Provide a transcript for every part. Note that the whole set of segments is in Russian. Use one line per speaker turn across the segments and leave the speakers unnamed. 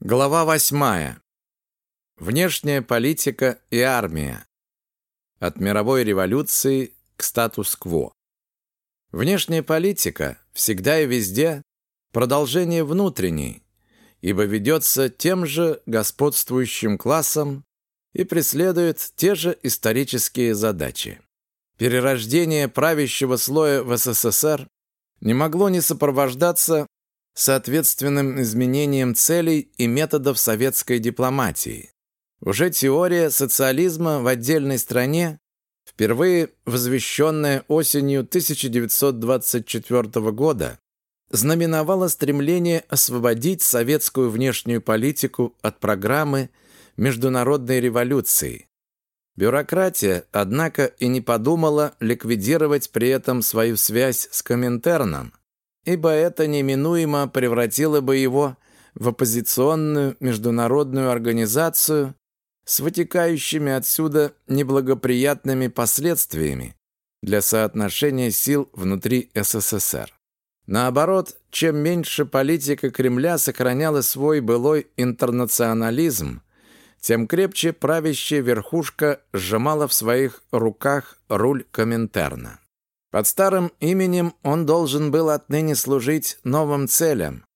Глава восьмая. Внешняя политика и армия. От мировой революции к статус-кво. Внешняя политика всегда и везде продолжение внутренней, ибо ведется тем же господствующим классом и преследует те же исторические задачи. Перерождение правящего слоя в СССР не могло не сопровождаться соответственным изменением целей и методов советской дипломатии. Уже теория социализма в отдельной стране, впервые возвещенная осенью 1924 года, знаменовала стремление освободить советскую внешнюю политику от программы международной революции. Бюрократия, однако, и не подумала ликвидировать при этом свою связь с Коминтерном, ибо это неминуемо превратило бы его в оппозиционную международную организацию с вытекающими отсюда неблагоприятными последствиями для соотношения сил внутри СССР. Наоборот, чем меньше политика Кремля сохраняла свой былой интернационализм, тем крепче правящая верхушка сжимала в своих руках руль Коминтерна. Под старым именем он должен был отныне служить новым целям.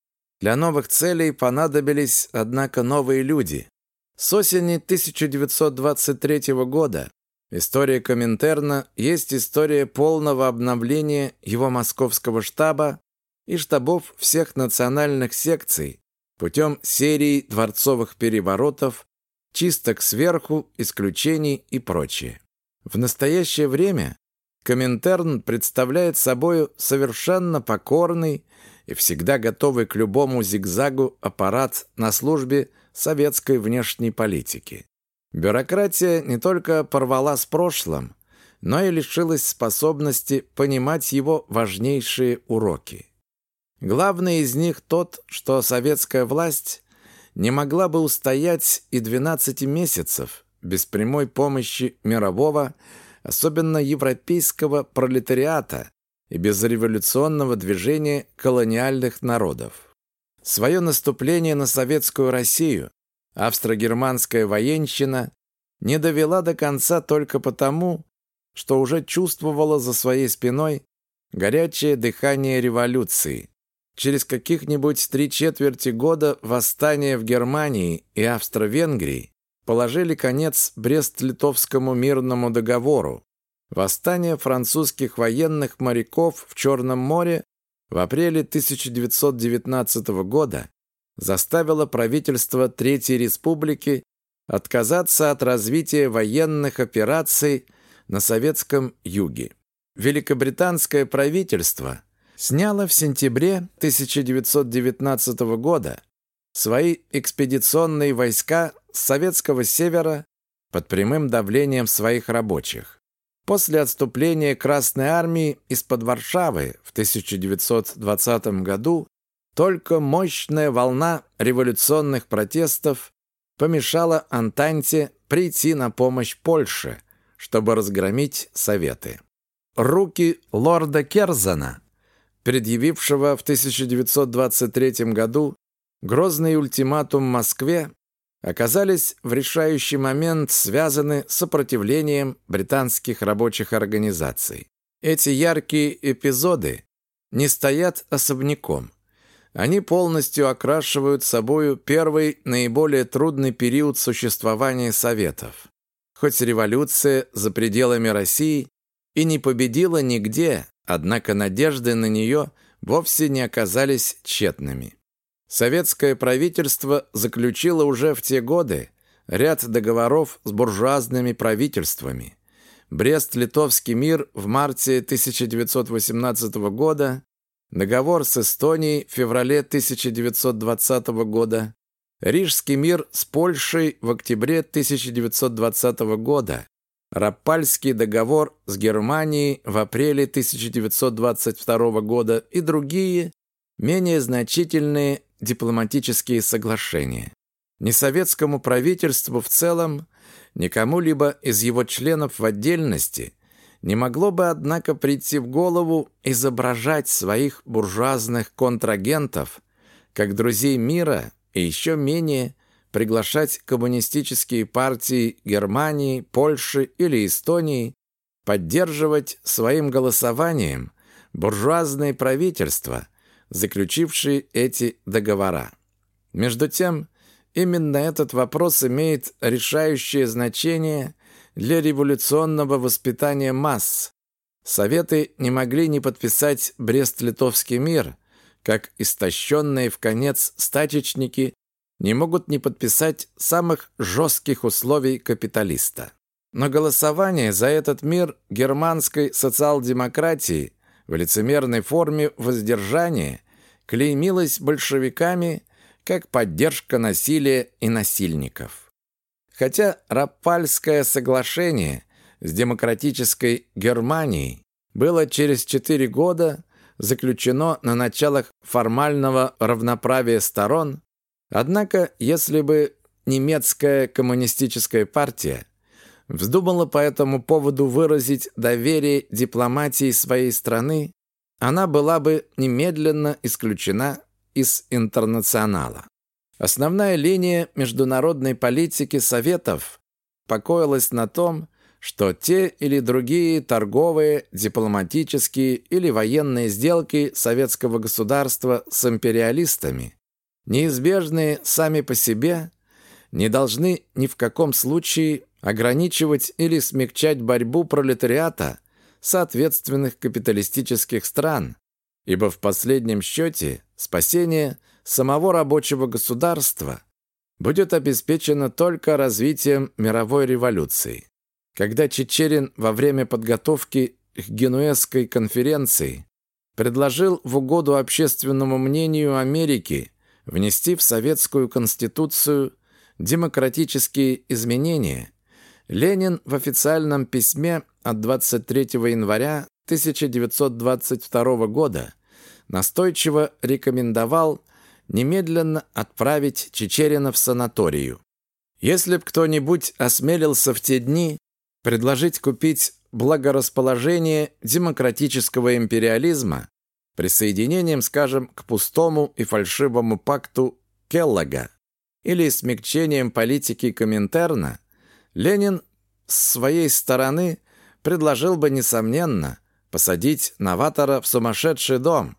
Для новых целей понадобились, однако, новые люди. С осени 1923 года история Коминтерна есть история полного обновления его московского штаба и штабов всех национальных секций путем серии дворцовых переворотов, чисток сверху, исключений и прочее. В настоящее время Коминтерн представляет собою совершенно покорный и всегда готовый к любому зигзагу аппарат на службе советской внешней политики. Бюрократия не только порвала с прошлым, но и лишилась способности понимать его важнейшие уроки. Главный из них тот, что советская власть не могла бы устоять и 12 месяцев без прямой помощи мирового особенно европейского пролетариата и безреволюционного движения колониальных народов. Свое наступление на советскую Россию австро-германская военщина не довела до конца только потому, что уже чувствовала за своей спиной горячее дыхание революции. Через каких-нибудь три четверти года восстания в Германии и Австро-Венгрии положили конец Брест-Литовскому мирному договору. Восстание французских военных моряков в Черном море в апреле 1919 года заставило правительство Третьей Республики отказаться от развития военных операций на советском юге. Великобританское правительство сняло в сентябре 1919 года свои экспедиционные войска с советского севера под прямым давлением своих рабочих. После отступления Красной Армии из-под Варшавы в 1920 году только мощная волна революционных протестов помешала Антанте прийти на помощь Польше, чтобы разгромить Советы. Руки лорда Керзана, предъявившего в 1923 году грозный ультиматум Москве, оказались в решающий момент связаны с сопротивлением британских рабочих организаций. Эти яркие эпизоды не стоят особняком. Они полностью окрашивают собою первый наиболее трудный период существования Советов. Хоть революция за пределами России и не победила нигде, однако надежды на нее вовсе не оказались тщетными. Советское правительство заключило уже в те годы ряд договоров с буржуазными правительствами. Брест-Литовский мир в марте 1918 года, договор с Эстонией в феврале 1920 года, Рижский мир с Польшей в октябре 1920 года, Раппальский договор с Германией в апреле 1922 года и другие, менее значительные дипломатические соглашения. Ни советскому правительству в целом, ни кому-либо из его членов в отдельности не могло бы, однако, прийти в голову изображать своих буржуазных контрагентов как друзей мира и еще менее приглашать коммунистические партии Германии, Польши или Эстонии поддерживать своим голосованием буржуазные правительства, заключившие эти договора. Между тем, именно этот вопрос имеет решающее значение для революционного воспитания масс. Советы не могли не подписать Брест-Литовский мир, как истощенные в конец стачечники не могут не подписать самых жестких условий капиталиста. Но голосование за этот мир германской социал-демократии в лицемерной форме воздержания клеймилось большевиками как поддержка насилия и насильников. Хотя Рапальское соглашение с демократической Германией было через четыре года заключено на началах формального равноправия сторон, однако если бы немецкая коммунистическая партия вздумала по этому поводу выразить доверие дипломатии своей страны, она была бы немедленно исключена из интернационала. Основная линия международной политики Советов покоилась на том, что те или другие торговые, дипломатические или военные сделки советского государства с империалистами, неизбежные сами по себе, не должны ни в каком случае ограничивать или смягчать борьбу пролетариата соответственных капиталистических стран, ибо в последнем счете спасение самого рабочего государства будет обеспечено только развитием мировой революции. Когда Чечерин во время подготовки к Генуэзской конференции предложил в угоду общественному мнению Америки внести в Советскую Конституцию демократические изменения, Ленин в официальном письме от 23 января 1922 года настойчиво рекомендовал немедленно отправить Чечерина в санаторию. Если б кто-нибудь осмелился в те дни предложить купить благорасположение демократического империализма присоединением, скажем, к пустому и фальшивому пакту Келлога или смягчением политики Коминтерна, Ленин с своей стороны предложил бы, несомненно, посадить новатора в сумасшедший дом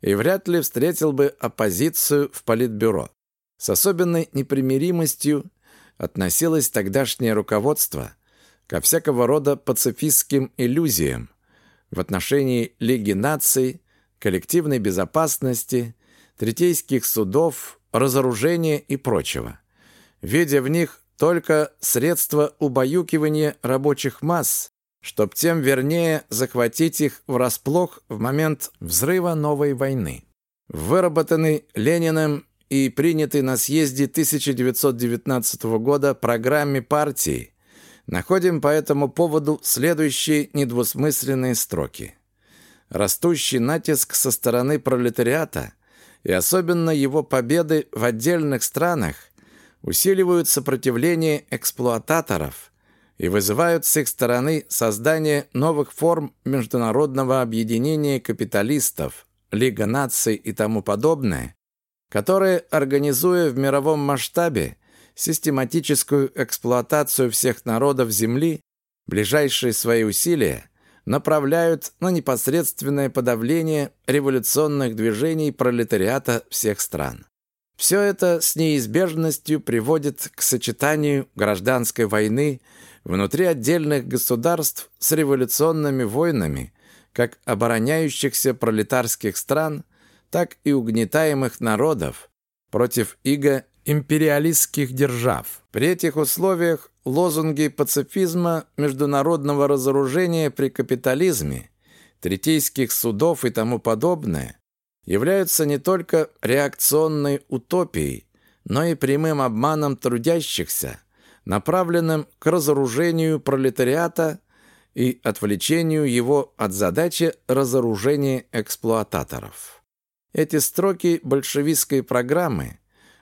и вряд ли встретил бы оппозицию в Политбюро. С особенной непримиримостью относилось тогдашнее руководство ко всякого рода пацифистским иллюзиям в отношении Лиги наций, коллективной безопасности, третейских судов, разоружения и прочего, видя в них только средство убаюкивания рабочих масс, чтоб тем вернее захватить их врасплох в момент взрыва новой войны. Выработанный Лениным и принятый на съезде 1919 года программе партии находим по этому поводу следующие недвусмысленные строки. Растущий натиск со стороны пролетариата и особенно его победы в отдельных странах усиливают сопротивление эксплуататоров и вызывают с их стороны создание новых форм международного объединения капиталистов, Лига наций и тому подобное, которые, организуя в мировом масштабе систематическую эксплуатацию всех народов Земли, ближайшие свои усилия направляют на непосредственное подавление революционных движений пролетариата всех стран. Все это с неизбежностью приводит к сочетанию гражданской войны внутри отдельных государств с революционными войнами, как обороняющихся пролетарских стран, так и угнетаемых народов против иго империалистских держав. При этих условиях лозунги пацифизма, международного разоружения при капитализме, третейских судов и тому подобное являются не только реакционной утопией, но и прямым обманом трудящихся, направленным к разоружению пролетариата и отвлечению его от задачи разоружения эксплуататоров. Эти строки большевистской программы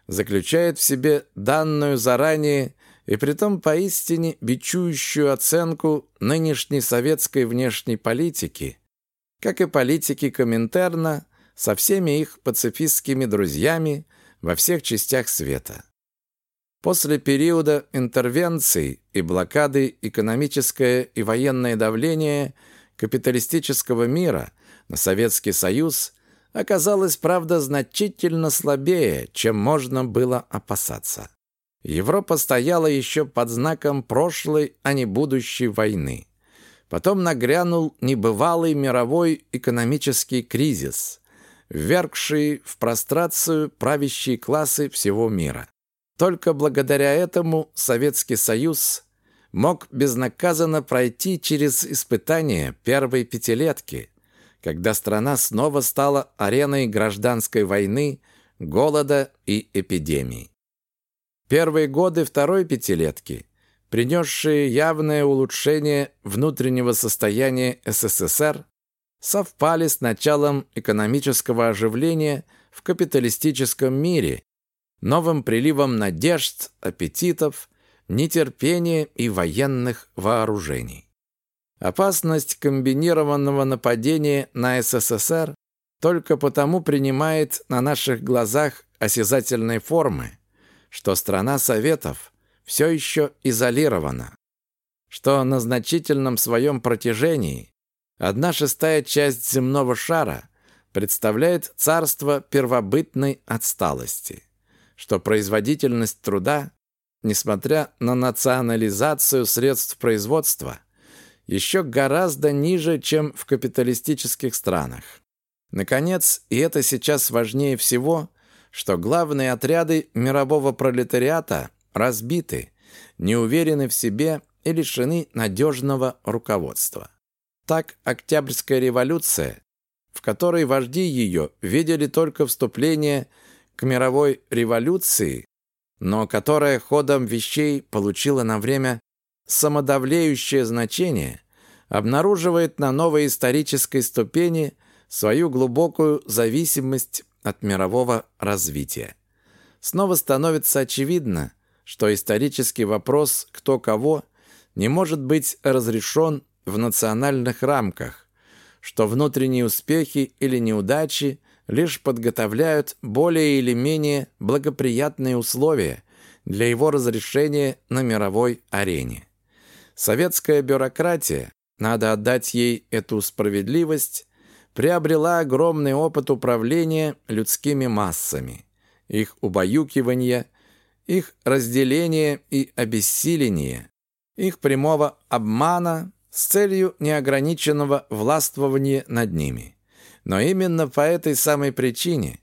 заключают в себе данную заранее и притом поистине бичующую оценку нынешней советской внешней политики, как и политики Коминтерна, со всеми их пацифистскими друзьями во всех частях света. После периода интервенций и блокады экономическое и военное давление капиталистического мира на Советский Союз оказалось, правда, значительно слабее, чем можно было опасаться. Европа стояла еще под знаком прошлой, а не будущей войны. Потом нагрянул небывалый мировой экономический кризис, ввергший в прострацию правящие классы всего мира. Только благодаря этому Советский Союз мог безнаказанно пройти через испытания первой пятилетки, когда страна снова стала ареной гражданской войны, голода и эпидемий. Первые годы второй пятилетки, принесшие явное улучшение внутреннего состояния СССР, совпали с началом экономического оживления в капиталистическом мире новым приливом надежд, аппетитов, нетерпения и военных вооружений. Опасность комбинированного нападения на СССР только потому принимает на наших глазах осязательные формы, что страна Советов все еще изолирована, что на значительном своем протяжении одна шестая часть земного шара представляет царство первобытной отсталости что производительность труда, несмотря на национализацию средств производства, еще гораздо ниже, чем в капиталистических странах. Наконец, и это сейчас важнее всего, что главные отряды мирового пролетариата разбиты, не уверены в себе и лишены надежного руководства. Так Октябрьская революция, в которой вожди ее видели только вступление к мировой революции, но которая ходом вещей получила на время самодавлеющее значение, обнаруживает на новой исторической ступени свою глубокую зависимость от мирового развития. Снова становится очевидно, что исторический вопрос «кто кого» не может быть разрешен в национальных рамках, что внутренние успехи или неудачи – лишь подготовляют более или менее благоприятные условия для его разрешения на мировой арене. Советская бюрократия, надо отдать ей эту справедливость, приобрела огромный опыт управления людскими массами, их убаюкивания, их разделения и обессиления, их прямого обмана с целью неограниченного властвования над ними. Но именно по этой самой причине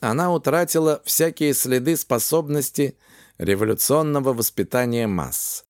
она утратила всякие следы способности революционного воспитания масс.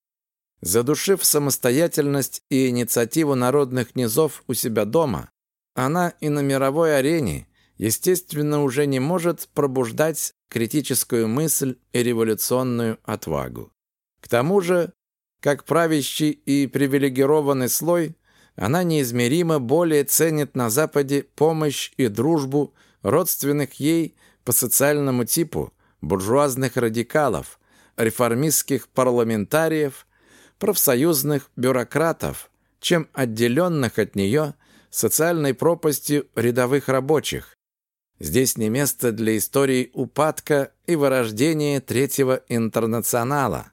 Задушив самостоятельность и инициативу народных низов у себя дома, она и на мировой арене, естественно, уже не может пробуждать критическую мысль и революционную отвагу. К тому же, как правящий и привилегированный слой, она неизмеримо более ценит на Западе помощь и дружбу родственных ей по социальному типу буржуазных радикалов, реформистских парламентариев, профсоюзных бюрократов, чем отделенных от нее социальной пропастью рядовых рабочих. Здесь не место для истории упадка и вырождения Третьего интернационала.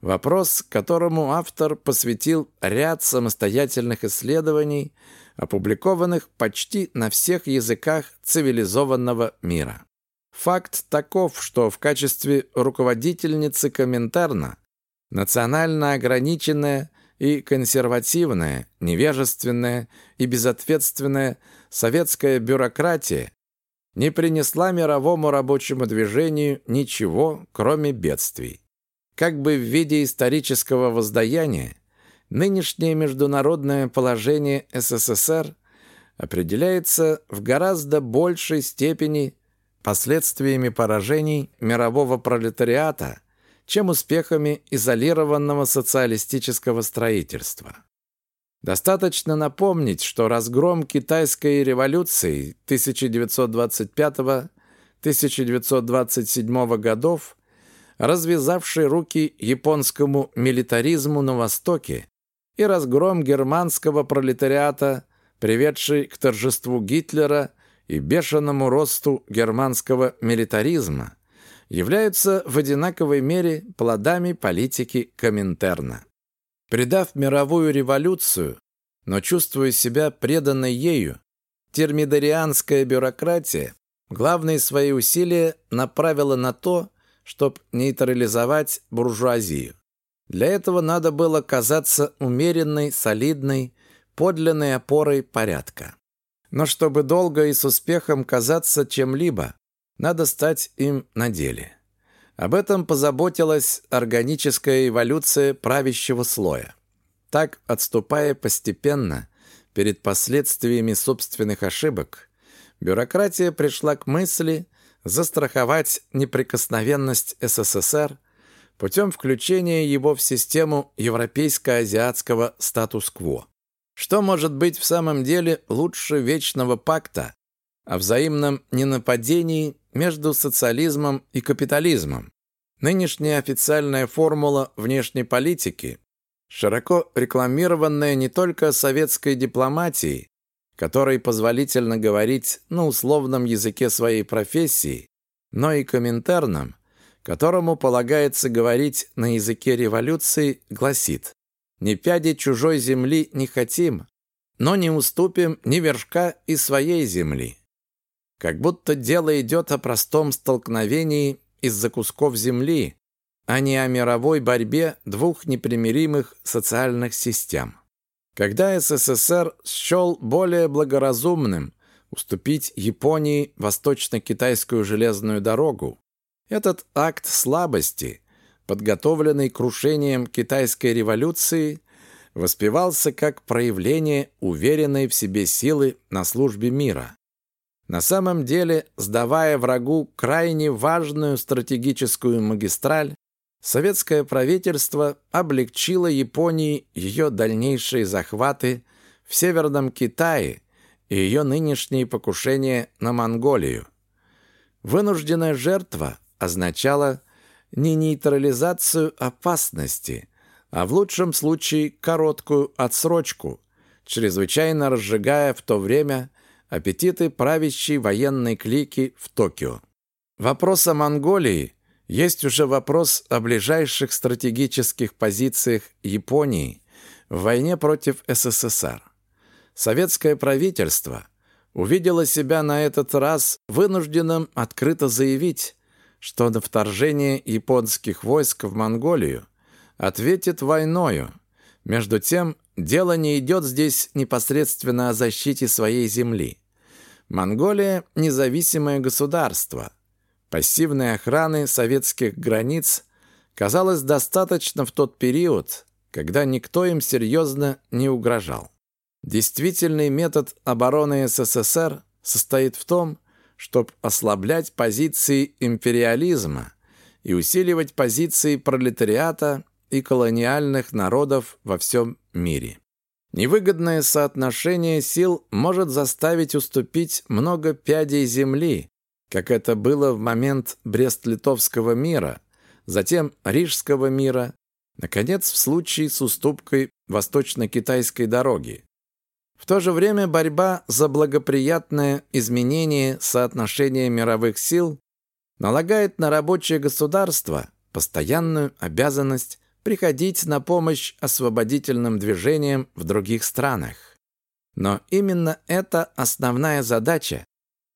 Вопрос, которому автор посвятил ряд самостоятельных исследований, опубликованных почти на всех языках цивилизованного мира. Факт таков, что в качестве руководительницы Коминтерна национально ограниченная и консервативная, невежественная и безответственная советская бюрократия не принесла мировому рабочему движению ничего, кроме бедствий. Как бы в виде исторического воздаяния, нынешнее международное положение СССР определяется в гораздо большей степени последствиями поражений мирового пролетариата, чем успехами изолированного социалистического строительства. Достаточно напомнить, что разгром китайской революции 1925-1927 годов развязавший руки японскому милитаризму на Востоке и разгром германского пролетариата, приведший к торжеству Гитлера и бешеному росту германского милитаризма, являются в одинаковой мере плодами политики Коминтерна. Придав мировую революцию, но чувствуя себя преданной ею, термидорианская бюрократия главные свои усилия направила на то, чтобы нейтрализовать буржуазию. Для этого надо было казаться умеренной, солидной, подлинной опорой порядка. Но чтобы долго и с успехом казаться чем-либо, надо стать им на деле. Об этом позаботилась органическая эволюция правящего слоя. Так, отступая постепенно перед последствиями собственных ошибок, бюрократия пришла к мысли застраховать неприкосновенность СССР путем включения его в систему европейско-азиатского статус-кво. Что может быть в самом деле лучше вечного пакта о взаимном ненападении между социализмом и капитализмом? Нынешняя официальная формула внешней политики, широко рекламированная не только советской дипломатией, которой позволительно говорить на условном языке своей профессии, но и коминтерном, которому полагается говорить на языке революции, гласит «Ни пяди чужой земли не хотим, но не уступим ни вершка и своей земли». Как будто дело идет о простом столкновении из-за кусков земли, а не о мировой борьбе двух непримиримых социальных систем. Когда СССР счел более благоразумным уступить Японии восточно-китайскую железную дорогу, этот акт слабости, подготовленный крушением китайской революции, воспевался как проявление уверенной в себе силы на службе мира. На самом деле, сдавая врагу крайне важную стратегическую магистраль, советское правительство облегчило Японии ее дальнейшие захваты в Северном Китае и ее нынешние покушения на Монголию. Вынужденная жертва означала не нейтрализацию опасности, а в лучшем случае короткую отсрочку, чрезвычайно разжигая в то время аппетиты правящей военной клики в Токио. Вопрос о Монголии – есть уже вопрос о ближайших стратегических позициях Японии в войне против СССР. Советское правительство увидело себя на этот раз вынужденным открыто заявить, что на вторжение японских войск в Монголию ответит войною. Между тем, дело не идет здесь непосредственно о защите своей земли. Монголия – независимое государство – Пассивной охраны советских границ казалось достаточно в тот период, когда никто им серьезно не угрожал. Действительный метод обороны СССР состоит в том, чтобы ослаблять позиции империализма и усиливать позиции пролетариата и колониальных народов во всем мире. Невыгодное соотношение сил может заставить уступить много пядей земли, как это было в момент Брест-Литовского мира, затем Рижского мира, наконец, в случае с уступкой Восточно-Китайской дороги. В то же время борьба за благоприятное изменение соотношения мировых сил налагает на рабочее государство постоянную обязанность приходить на помощь освободительным движениям в других странах. Но именно это основная задача,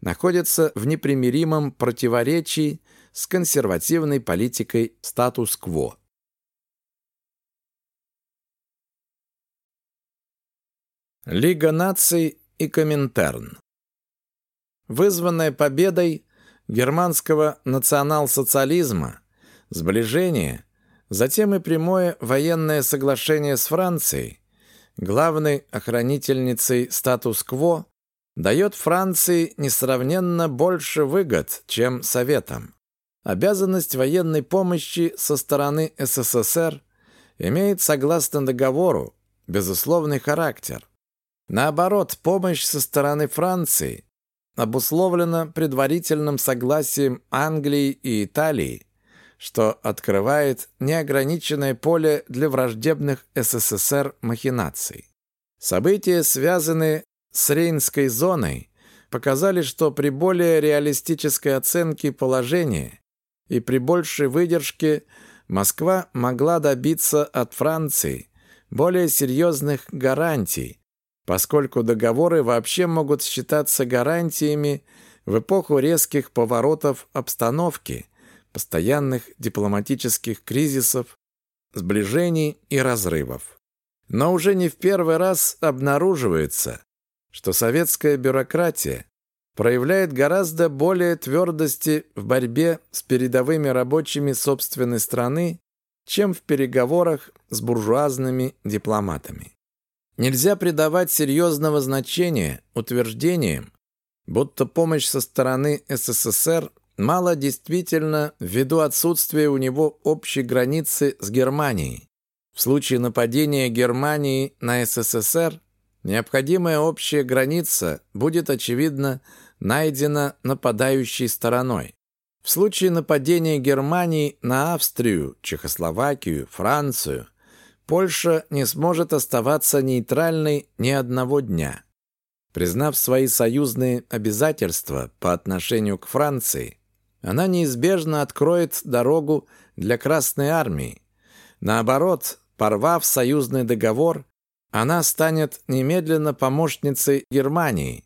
находится в непримиримом противоречии с консервативной политикой статус-кво. Лига наций и Коминтерн Вызванная победой германского национал-социализма, сближение, затем и прямое военное соглашение с Францией, главной охранительницей статус-кво, дает Франции несравненно больше выгод, чем Советам. Обязанность военной помощи со стороны СССР имеет, согласно договору, безусловный характер. Наоборот, помощь со стороны Франции обусловлена предварительным согласием Англии и Италии, что открывает неограниченное поле для враждебных СССР махинаций. События, связанные с Рейнской зоной показали, что при более реалистической оценке положения и при большей выдержке Москва могла добиться от Франции более серьезных гарантий, поскольку договоры вообще могут считаться гарантиями в эпоху резких поворотов обстановки, постоянных дипломатических кризисов, сближений и разрывов. Но уже не в первый раз обнаруживается, что советская бюрократия проявляет гораздо более твердости в борьбе с передовыми рабочими собственной страны, чем в переговорах с буржуазными дипломатами. Нельзя придавать серьезного значения утверждениям, будто помощь со стороны СССР мало действительно ввиду отсутствия у него общей границы с Германией. В случае нападения Германии на СССР необходимая общая граница будет, очевидно, найдена нападающей стороной. В случае нападения Германии на Австрию, Чехословакию, Францию, Польша не сможет оставаться нейтральной ни одного дня. Признав свои союзные обязательства по отношению к Франции, она неизбежно откроет дорогу для Красной Армии. Наоборот, порвав союзный договор, она станет немедленно помощницей Германии.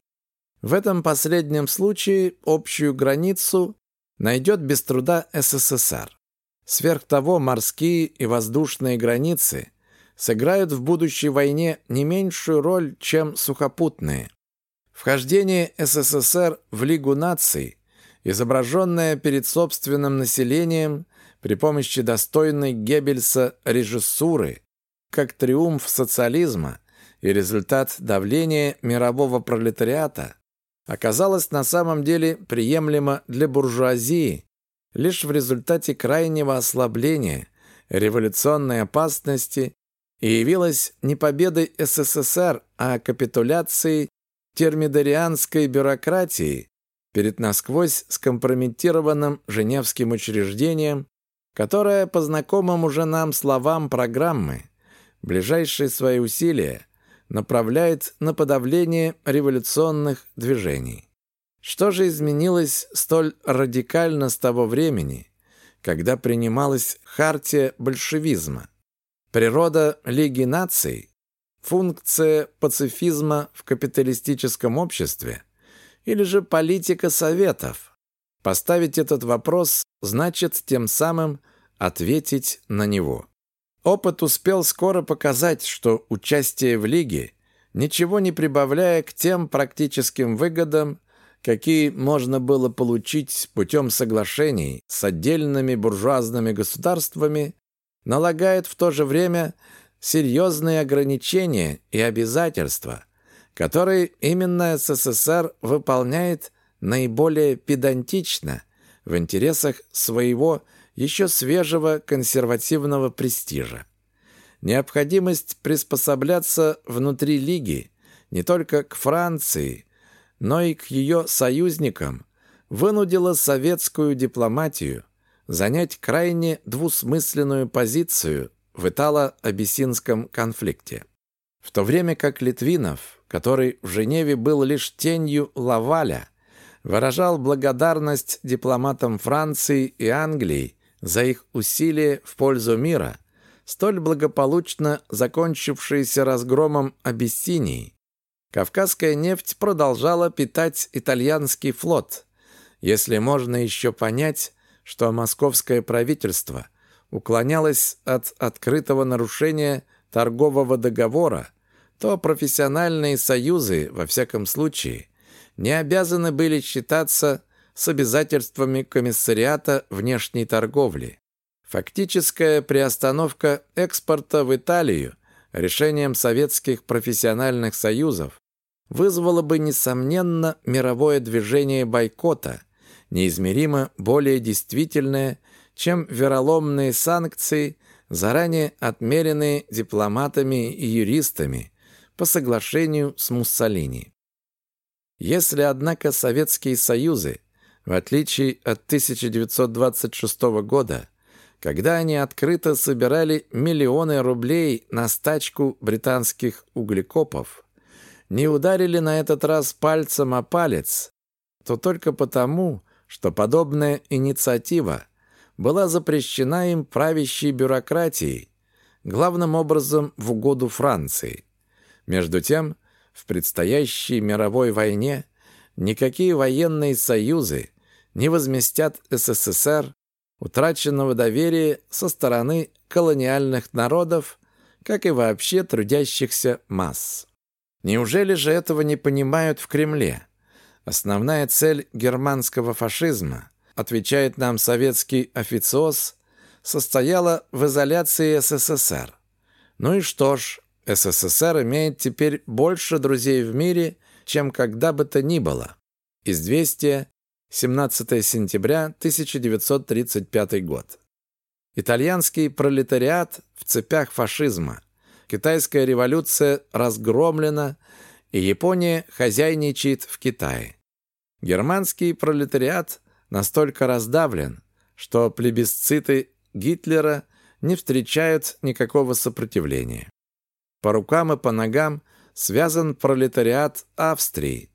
В этом последнем случае общую границу найдет без труда СССР. Сверх того, морские и воздушные границы сыграют в будущей войне не меньшую роль, чем сухопутные. Вхождение СССР в Лигу наций, изображенное перед собственным населением при помощи достойной Геббельса режиссуры, как триумф социализма и результат давления мирового пролетариата, оказалось на самом деле приемлемо для буржуазии лишь в результате крайнего ослабления революционной опасности и явилась не победой СССР, а капитуляцией термидорианской бюрократии перед насквозь скомпрометированным Женевским учреждением, которое, по знакомым уже нам словам программы, ближайшие свои усилия направляет на подавление революционных движений. Что же изменилось столь радикально с того времени, когда принималась хартия большевизма? Природа Лиги наций функция пацифизма в капиталистическом обществе или же политика советов? Поставить этот вопрос значит тем самым ответить на него. Опыт успел скоро показать, что участие в Лиге, ничего не прибавляя к тем практическим выгодам, какие можно было получить путем соглашений с отдельными буржуазными государствами, налагает в то же время серьезные ограничения и обязательства, которые именно СССР выполняет наиболее педантично в интересах своего еще свежего консервативного престижа. Необходимость приспосабляться внутри Лиги не только к Франции, но и к ее союзникам вынудила советскую дипломатию занять крайне двусмысленную позицию в итало-абиссинском конфликте. В то время как Литвинов, который в Женеве был лишь тенью Лаваля, выражал благодарность дипломатам Франции и Англии за их усилия в пользу мира, столь благополучно закончившиеся разгромом Абиссинии, Кавказская нефть продолжала питать итальянский флот, если можно еще понять, что московское правительство – уклонялась от открытого нарушения торгового договора, то профессиональные союзы, во всяком случае, не обязаны были считаться с обязательствами комиссариата внешней торговли. Фактическая приостановка экспорта в Италию решением советских профессиональных союзов вызвала бы, несомненно, мировое движение бойкота, неизмеримо более действительное чем вероломные санкции, заранее отмеренные дипломатами и юристами по соглашению с Муссолини. Если, однако, Советские Союзы, в отличие от 1926 года, когда они открыто собирали миллионы рублей на стачку британских углекопов, не ударили на этот раз пальцем о палец, то только потому, что подобная инициатива была запрещена им правящей бюрократией, главным образом в угоду Франции. Между тем, в предстоящей мировой войне никакие военные союзы не возместят СССР утраченного доверия со стороны колониальных народов, как и вообще трудящихся масс. Неужели же этого не понимают в Кремле? Основная цель германского фашизма, отвечает нам советский официоз, состояла в изоляции СССР. Ну и что ж, СССР имеет теперь больше друзей в мире, чем когда бы то ни было. Известие, 17 сентября 1935 год. Итальянский пролетариат в цепях фашизма. Китайская революция разгромлена, и Япония хозяйничает в Китае. Германский пролетариат настолько раздавлен, что плебисциты Гитлера не встречают никакого сопротивления. По рукам и по ногам связан пролетариат Австрии.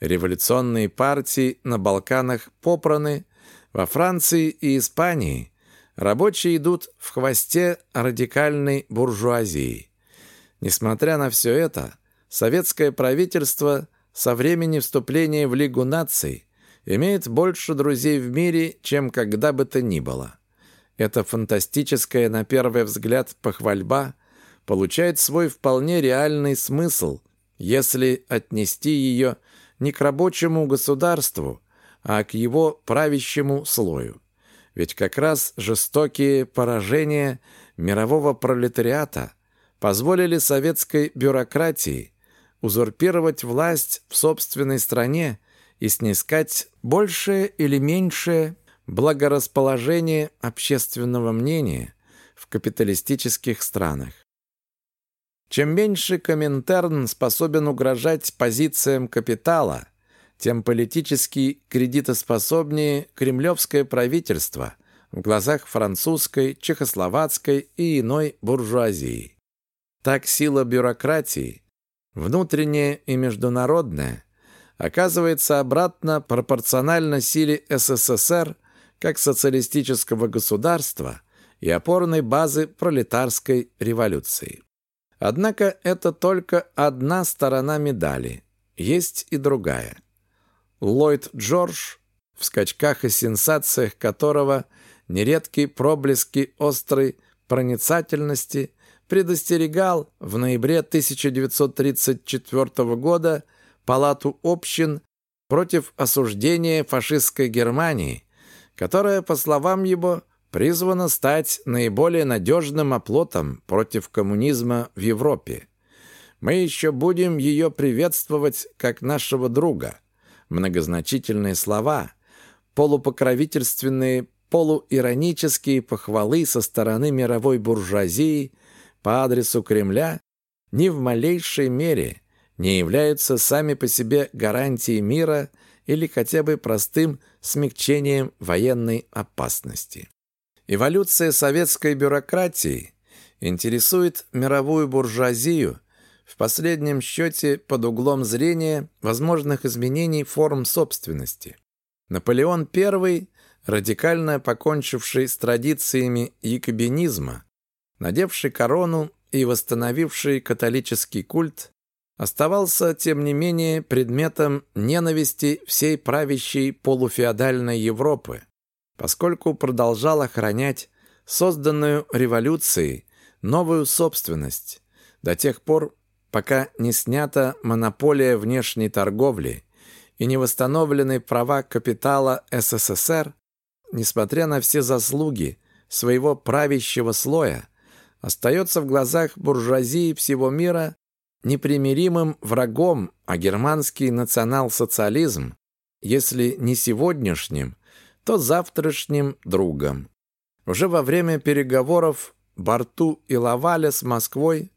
Революционные партии на Балканах попраны, во Франции и Испании рабочие идут в хвосте радикальной буржуазии. Несмотря на все это, советское правительство со времени вступления в Лигу наций имеет больше друзей в мире, чем когда бы то ни было. Эта фантастическая, на первый взгляд, похвальба получает свой вполне реальный смысл, если отнести ее не к рабочему государству, а к его правящему слою. Ведь как раз жестокие поражения мирового пролетариата позволили советской бюрократии узурпировать власть в собственной стране и снискать большее или меньшее благорасположение общественного мнения в капиталистических странах. Чем меньше Коминтерн способен угрожать позициям капитала, тем политически кредитоспособнее кремлевское правительство в глазах французской, чехословацкой и иной буржуазии. Так сила бюрократии, внутренняя и международная, оказывается обратно пропорционально силе СССР как социалистического государства и опорной базы пролетарской революции. Однако это только одна сторона медали. Есть и другая. Ллойд Джордж, в скачках и сенсациях которого нередки проблески острой проницательности, предостерегал в ноябре 1934 года Палату общин против осуждения фашистской Германии, которая, по словам его, призвана стать наиболее надежным оплотом против коммунизма в Европе. Мы еще будем ее приветствовать как нашего друга. Многозначительные слова, полупокровительственные, полуиронические похвалы со стороны мировой буржуазии по адресу Кремля ни в малейшей мере не являются сами по себе гарантией мира или хотя бы простым смягчением военной опасности. Эволюция советской бюрократии интересует мировую буржуазию в последнем счете под углом зрения возможных изменений форм собственности. Наполеон I, радикально покончивший с традициями якобинизма, надевший корону и восстановивший католический культ, оставался, тем не менее, предметом ненависти всей правящей полуфеодальной Европы, поскольку продолжал охранять созданную революцией новую собственность до тех пор, пока не снята монополия внешней торговли и не восстановлены права капитала СССР, несмотря на все заслуги своего правящего слоя, остается в глазах буржуазии всего мира непримиримым врагом, а германский национал-социализм, если не сегодняшним, то завтрашним другом. Уже во время переговоров Барту и Лаваля с Москвой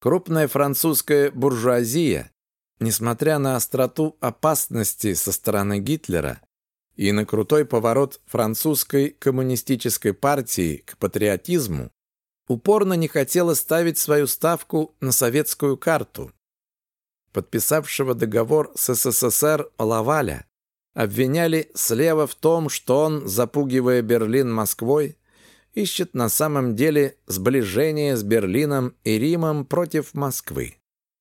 крупная французская буржуазия, несмотря на остроту опасности со стороны Гитлера и на крутой поворот французской коммунистической партии к патриотизму, упорно не хотела ставить свою ставку на советскую карту. Подписавшего договор с СССР Лаваля обвиняли слева в том, что он, запугивая Берлин Москвой, ищет на самом деле сближение с Берлином и Римом против Москвы.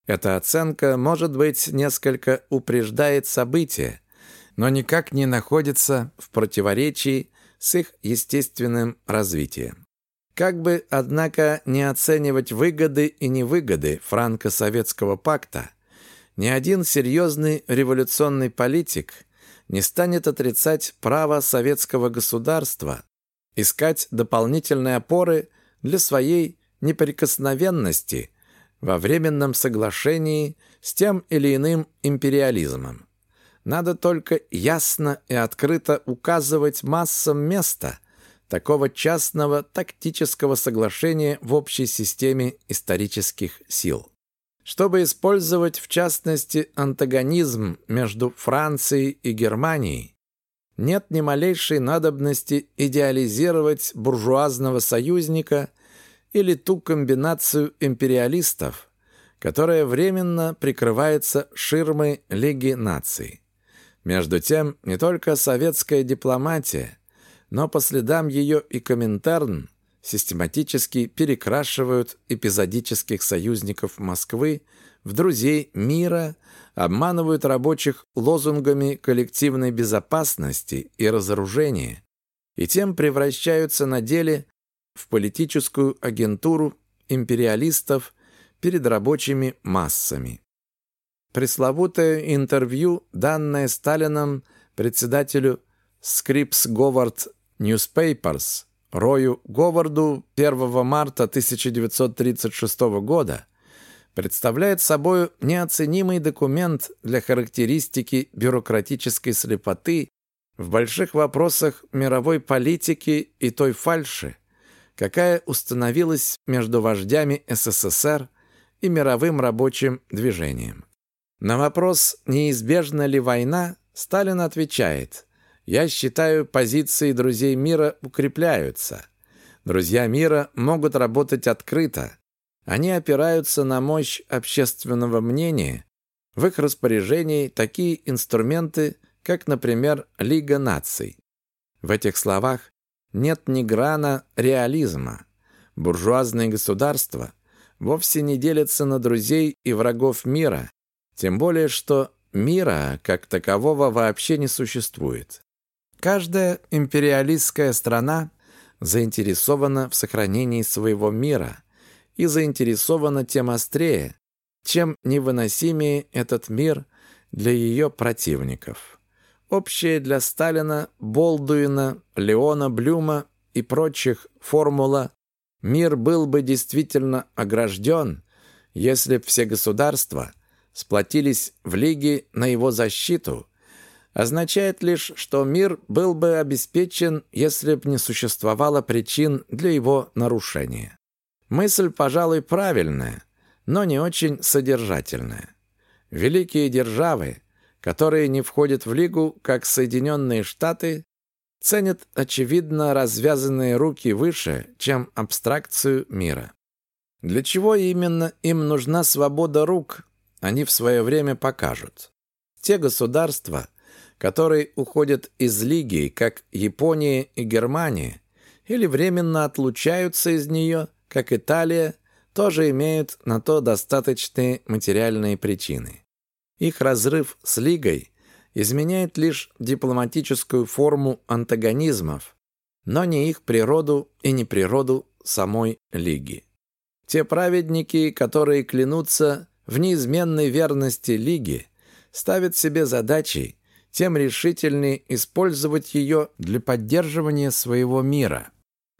Эта оценка, может быть, несколько упреждает события, но никак не находится в противоречии с их естественным развитием. Как бы, однако, не оценивать выгоды и невыгоды франко-советского пакта, ни один серьезный революционный политик не станет отрицать право советского государства искать дополнительные опоры для своей неприкосновенности во временном соглашении с тем или иным империализмом. Надо только ясно и открыто указывать массам места такого частного тактического соглашения в общей системе исторических сил. Чтобы использовать в частности антагонизм между Францией и Германией, нет ни малейшей надобности идеализировать буржуазного союзника или ту комбинацию империалистов, которая временно прикрывается ширмой Лиги наций. Между тем, не только советская дипломатия, но по следам ее и Коминтерн систематически перекрашивают эпизодических союзников Москвы в друзей мира, обманывают рабочих лозунгами коллективной безопасности и разоружения, и тем превращаются на деле в политическую агентуру империалистов перед рабочими массами. Пресловутое интервью, данное Сталином председателю Scripps Говард Newspapers Рою Говарду 1 марта 1936 года, представляет собой неоценимый документ для характеристики бюрократической слепоты в больших вопросах мировой политики и той фальши, какая установилась между вождями СССР и мировым рабочим движением. На вопрос, неизбежна ли война, Сталин отвечает «Я считаю, позиции друзей мира укрепляются. Друзья мира могут работать открыто. Они опираются на мощь общественного мнения. В их распоряжении такие инструменты, как, например, Лига наций. В этих словах нет ни грана реализма. Буржуазные государства вовсе не делятся на друзей и врагов мира, тем более, что мира как такового вообще не существует. Каждая империалистская страна заинтересована в сохранении своего мира и заинтересована тем острее, чем невыносимее этот мир для ее противников. Общая для Сталина, Болдуина, Леона Блюма и прочих формула «мир был бы действительно огражден», если б все государства – сплотились в Лиге на его защиту, означает лишь, что мир был бы обеспечен, если бы не существовало причин для его нарушения. Мысль, пожалуй, правильная, но не очень содержательная. Великие державы, которые не входят в Лигу, как Соединенные Штаты, ценят, очевидно, развязанные руки выше, чем абстракцию мира. Для чего именно им нужна свобода рук, они в свое время покажут. Те государства, которые уходят из Лиги, как Япония и Германия, или временно отлучаются из нее, как Италия, тоже имеют на то достаточные материальные причины. Их разрыв с Лигой изменяет лишь дипломатическую форму антагонизмов, но не их природу и не природу самой Лиги. Те праведники, которые клянутся в неизменной верности Лиги ставит себе задачей тем решительнее использовать ее для поддерживания своего мира.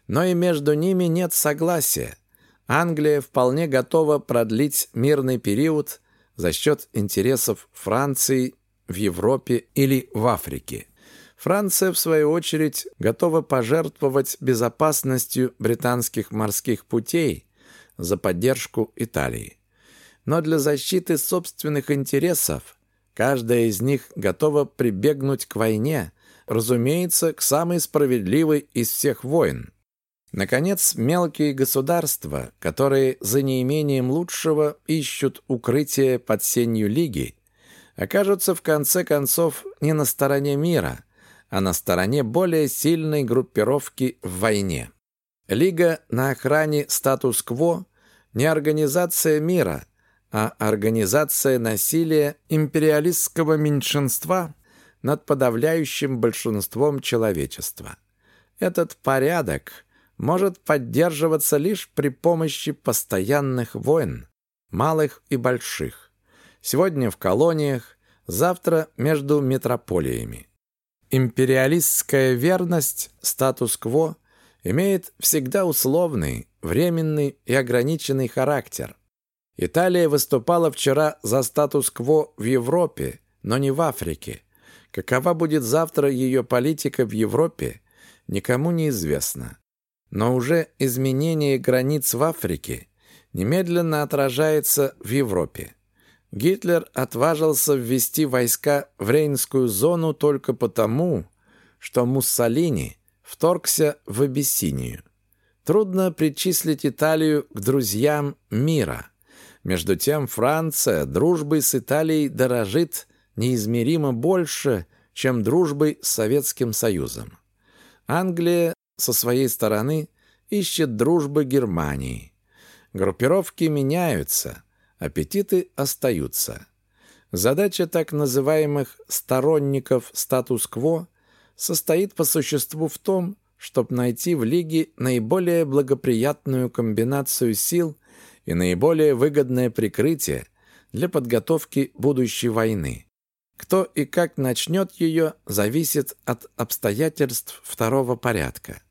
Но и между ними нет согласия. Англия вполне готова продлить мирный период за счет интересов Франции в Европе или в Африке. Франция, в свою очередь, готова пожертвовать безопасностью британских морских путей за поддержку Италии но для защиты собственных интересов каждая из них готова прибегнуть к войне, разумеется, к самой справедливой из всех войн. Наконец, мелкие государства, которые за неимением лучшего ищут укрытие под сенью Лиги, окажутся в конце концов не на стороне мира, а на стороне более сильной группировки в войне. Лига на охране статус-кво не организация мира, а организация насилия империалистского меньшинства над подавляющим большинством человечества. Этот порядок может поддерживаться лишь при помощи постоянных войн, малых и больших. Сегодня в колониях, завтра между метрополиями. Империалистская верность статус-кво имеет всегда условный, временный и ограниченный характер. Италия выступала вчера за статус-кво в Европе, но не в Африке. Какова будет завтра ее политика в Европе, никому не известно. Но уже изменение границ в Африке немедленно отражается в Европе. Гитлер отважился ввести войска в Рейнскую зону только потому, что Муссолини вторгся в Абиссинию. Трудно причислить Италию к друзьям мира. Между тем Франция дружбой с Италией дорожит неизмеримо больше, чем дружбой с Советским Союзом. Англия со своей стороны ищет дружбы Германии. Группировки меняются, аппетиты остаются. Задача так называемых «сторонников статус-кво» состоит по существу в том, чтобы найти в Лиге наиболее благоприятную комбинацию сил и наиболее выгодное прикрытие для подготовки будущей войны. Кто и как начнет ее, зависит от обстоятельств второго порядка.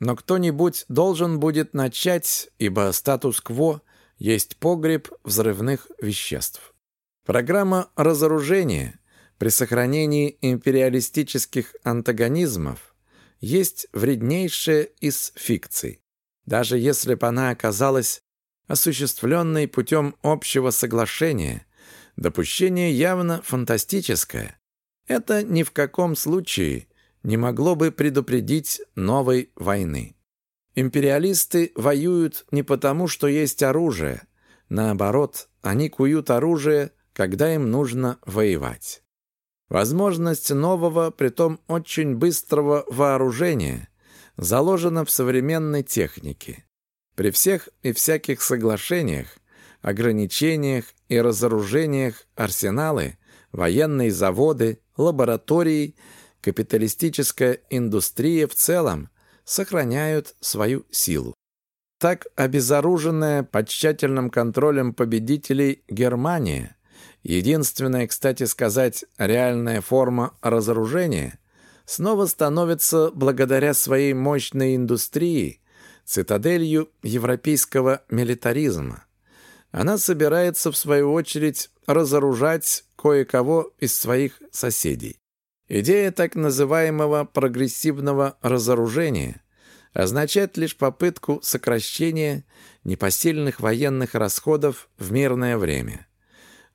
Но кто-нибудь должен будет начать, ибо статус-кво есть погреб взрывных веществ. Программа разоружения при сохранении империалистических антагонизмов есть вреднейшая из фикций. Даже если бы она оказалась осуществленной путем общего соглашения, допущение явно фантастическое. Это ни в каком случае не могло бы предупредить новой войны. Империалисты воюют не потому, что есть оружие. Наоборот, они куют оружие, когда им нужно воевать. Возможность нового, притом очень быстрого вооружения заложена в современной технике. При всех и всяких соглашениях, ограничениях и разоружениях арсеналы, военные заводы, лаборатории – капиталистическая индустрия в целом сохраняют свою силу. Так обезоруженная под тщательным контролем победителей Германия, единственная, кстати сказать, реальная форма разоружения, снова становится благодаря своей мощной индустрии цитаделью европейского милитаризма. Она собирается, в свою очередь, разоружать кое-кого из своих соседей. Идея так называемого прогрессивного разоружения означает лишь попытку сокращения непосильных военных расходов в мирное время.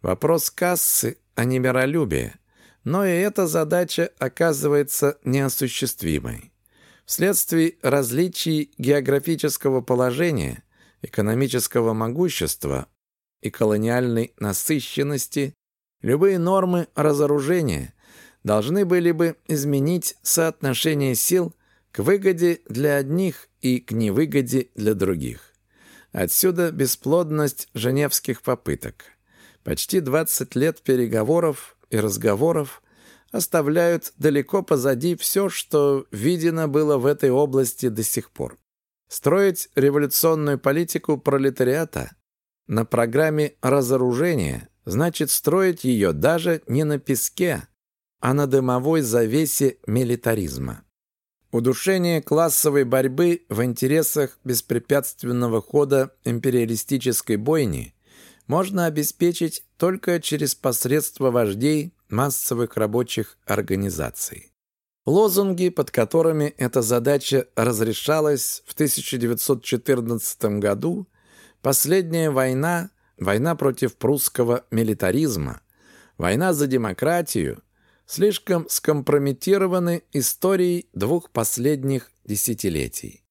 Вопрос кассы, а не миролюбия. Но и эта задача оказывается неосуществимой. Вследствие различий географического положения, экономического могущества и колониальной насыщенности, любые нормы разоружения должны были бы изменить соотношение сил к выгоде для одних и к невыгоде для других. Отсюда бесплодность женевских попыток. Почти 20 лет переговоров и разговоров оставляют далеко позади все, что видено было в этой области до сих пор. Строить революционную политику пролетариата на программе разоружения значит строить ее даже не на песке, а на дымовой завесе милитаризма. Удушение классовой борьбы в интересах беспрепятственного хода империалистической бойни можно обеспечить только через посредство вождей массовых рабочих организаций. Лозунги, под которыми эта задача разрешалась в 1914 году, «Последняя война», «Война против прусского милитаризма», «Война за демократию», слишком скомпрометированы историей двух последних десятилетий.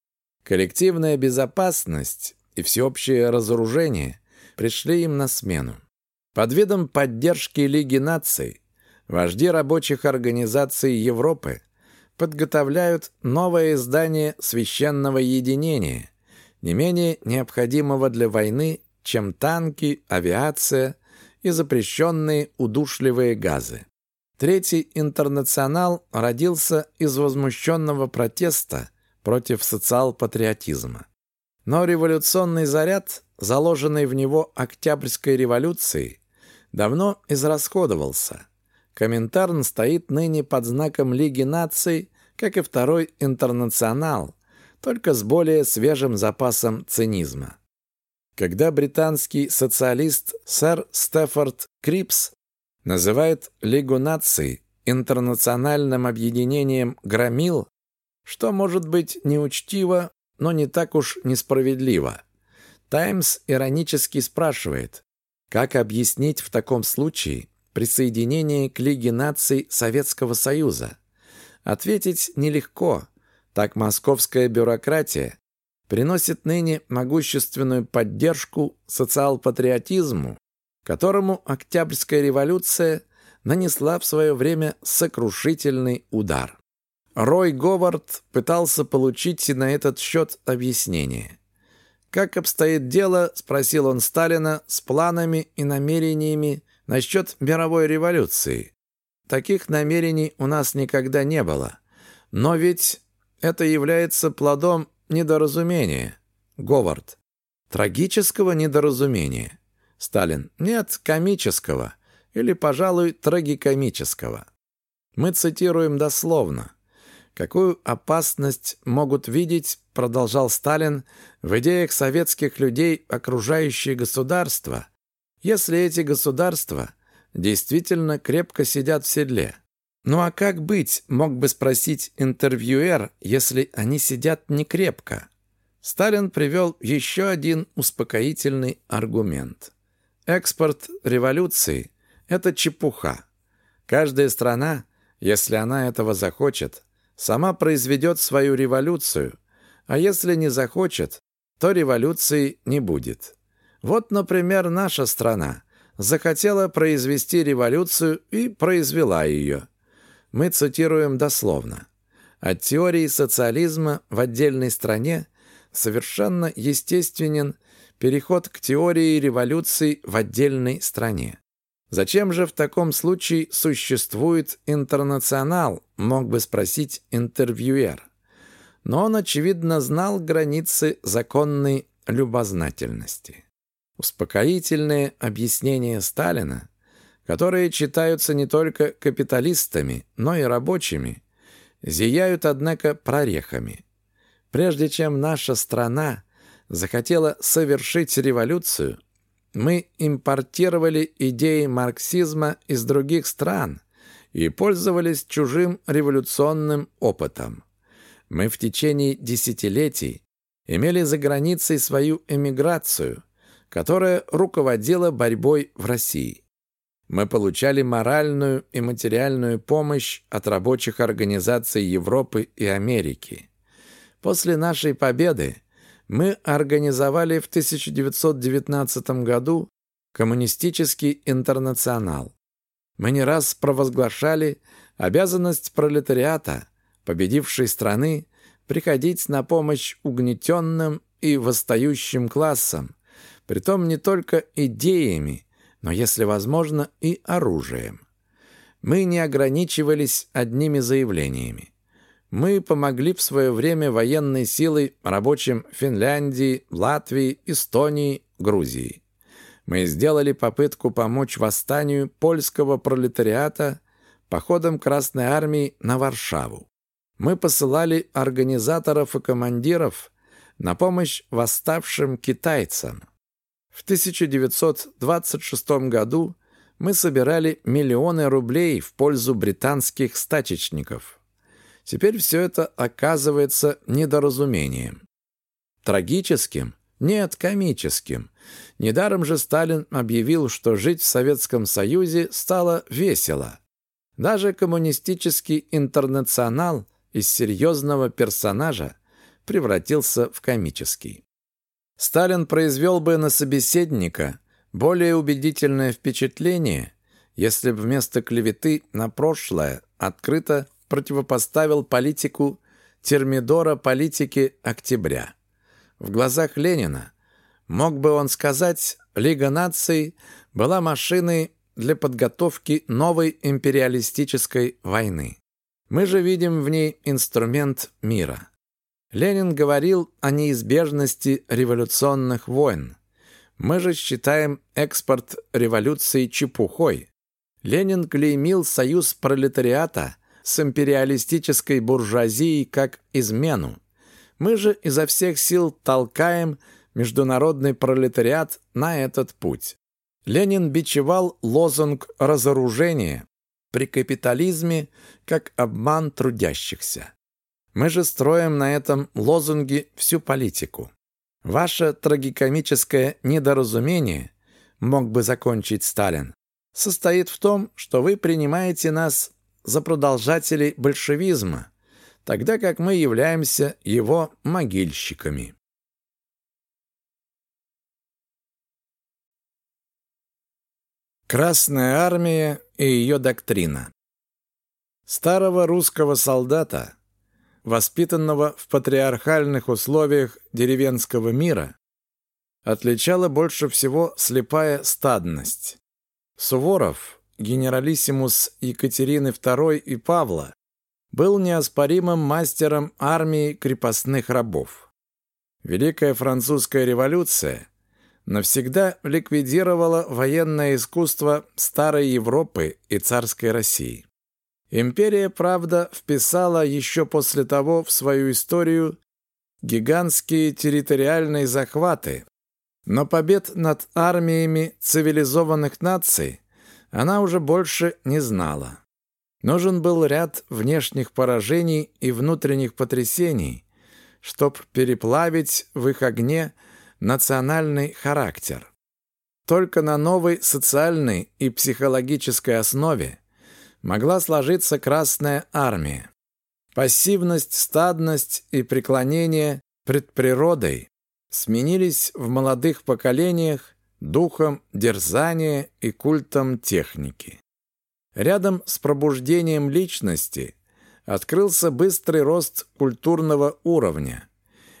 Коллективная безопасность и всеобщее разоружение пришли им на смену. Под видом поддержки Лиги наций вожди рабочих организаций Европы подготовляют новое издание священного единения, не менее необходимого для войны, чем танки, авиация и запрещенные удушливые газы. Третий интернационал родился из возмущенного протеста против социал-патриотизма. Но революционный заряд, заложенный в него Октябрьской революцией, давно израсходовался. Коминтерн стоит ныне под знаком Лиги наций, как и Второй интернационал, только с более свежим запасом цинизма. Когда британский социалист сэр Стефорд Крипс называет Лигу наций интернациональным объединением громил, что может быть неучтиво, но не так уж несправедливо. «Таймс» иронически спрашивает, как объяснить в таком случае присоединение к Лиге наций Советского Союза? Ответить нелегко. Так московская бюрократия приносит ныне могущественную поддержку социал-патриотизму, которому Октябрьская революция нанесла в свое время сокрушительный удар. Рой Говард пытался получить на этот счет объяснение. «Как обстоит дело, — спросил он Сталина, — с планами и намерениями насчет мировой революции? Таких намерений у нас никогда не было. Но ведь это является плодом недоразумения. Говард. Трагического недоразумения. Сталин. Нет, комического. Или, пожалуй, трагикомического. Мы цитируем дословно. Какую опасность могут видеть, продолжал Сталин, в идеях советских людей окружающие государства, если эти государства действительно крепко сидят в седле? Ну а как быть, мог бы спросить интервьюер, если они сидят не крепко? Сталин привел еще один успокоительный аргумент. Экспорт революции – это чепуха. Каждая страна, если она этого захочет, сама произведет свою революцию, а если не захочет, то революции не будет. Вот, например, наша страна захотела произвести революцию и произвела ее. Мы цитируем дословно. От теории социализма в отдельной стране совершенно естественен переход к теории революции в отдельной стране. Зачем же в таком случае существует интернационал, мог бы спросить интервьюер. Но он, очевидно, знал границы законной любознательности. Успокоительные объяснения Сталина, которые читаются не только капиталистами, но и рабочими, зияют, однако, прорехами. Прежде чем наша страна захотела совершить революцию, мы импортировали идеи марксизма из других стран и пользовались чужим революционным опытом. Мы в течение десятилетий имели за границей свою эмиграцию, которая руководила борьбой в России. Мы получали моральную и материальную помощь от рабочих организаций Европы и Америки. После нашей победы мы организовали в 1919 году коммунистический интернационал. Мы не раз провозглашали обязанность пролетариата, победившей страны, приходить на помощь угнетенным и восстающим классам, притом не только идеями, но, если возможно, и оружием. Мы не ограничивались одними заявлениями. Мы помогли в свое время военной силой рабочим Финляндии, Латвии, Эстонии, Грузии. Мы сделали попытку помочь восстанию польского пролетариата походом Красной Армии на Варшаву. Мы посылали организаторов и командиров на помощь восставшим китайцам. В 1926 году мы собирали миллионы рублей в пользу британских стачечников. Теперь все это оказывается недоразумением. Трагическим? Нет, комическим. Недаром же Сталин объявил, что жить в Советском Союзе стало весело. Даже коммунистический интернационал из серьезного персонажа превратился в комический. Сталин произвел бы на собеседника Более убедительное впечатление, если бы вместо клеветы на прошлое открыто противопоставил политику термидора политики октября. В глазах Ленина мог бы он сказать, Лига наций была машиной для подготовки новой империалистической войны. Мы же видим в ней инструмент мира. Ленин говорил о неизбежности революционных войн. Мы же считаем экспорт революции чепухой. Ленин клеймил союз пролетариата с империалистической буржуазией как измену. Мы же изо всех сил толкаем международный пролетариат на этот путь. Ленин бичевал лозунг разоружения при капитализме как обман трудящихся. Мы же строим на этом лозунге всю политику. Ваше трагикомическое недоразумение, мог бы закончить Сталин, состоит в том, что вы принимаете нас за продолжателей большевизма, тогда как мы являемся его могильщиками. Красная армия и ее доктрина Старого русского солдата воспитанного в патриархальных условиях деревенского мира, отличала больше всего слепая стадность. Суворов, генералиссимус Екатерины II и Павла, был неоспоримым мастером армии крепостных рабов. Великая французская революция навсегда ликвидировала военное искусство старой Европы и царской России. Империя, правда, вписала еще после того в свою историю гигантские территориальные захваты, но побед над армиями цивилизованных наций она уже больше не знала. Нужен был ряд внешних поражений и внутренних потрясений, чтобы переплавить в их огне национальный характер. Только на новой социальной и психологической основе могла сложиться Красная Армия. Пассивность, стадность и преклонение пред природой сменились в молодых поколениях духом дерзания и культом техники. Рядом с пробуждением личности открылся быстрый рост культурного уровня.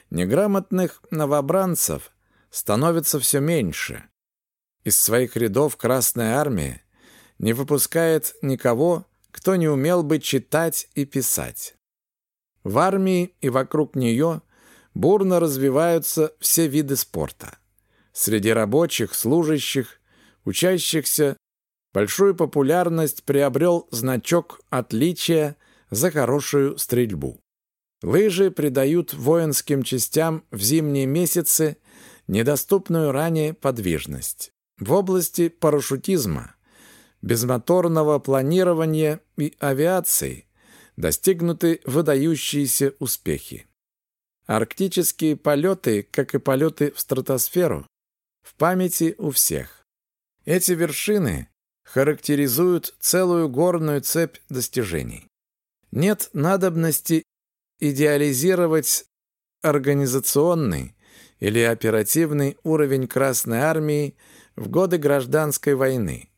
Неграмотных новобранцев становится все меньше. Из своих рядов Красная Армия не выпускает никого, кто не умел бы читать и писать. В армии и вокруг нее бурно развиваются все виды спорта. Среди рабочих, служащих, учащихся большую популярность приобрел значок отличия за хорошую стрельбу. Лыжи придают воинским частям в зимние месяцы недоступную ранее подвижность. В области парашютизма безмоторного планирования и авиации достигнуты выдающиеся успехи. Арктические полеты, как и полеты в стратосферу, в памяти у всех. Эти вершины характеризуют целую горную цепь достижений. Нет надобности идеализировать организационный или оперативный уровень Красной Армии в годы Гражданской войны.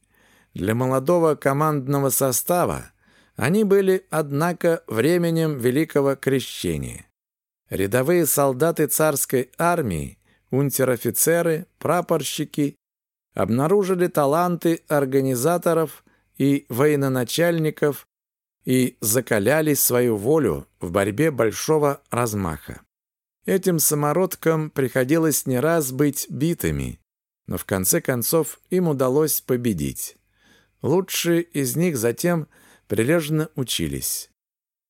Для молодого командного состава они были, однако, временем Великого Крещения. Рядовые солдаты царской армии, унтер-офицеры, прапорщики обнаружили таланты организаторов и военачальников и закаляли свою волю в борьбе большого размаха. Этим самородкам приходилось не раз быть битыми, но в конце концов им удалось победить. Лучшие из них затем прилежно учились.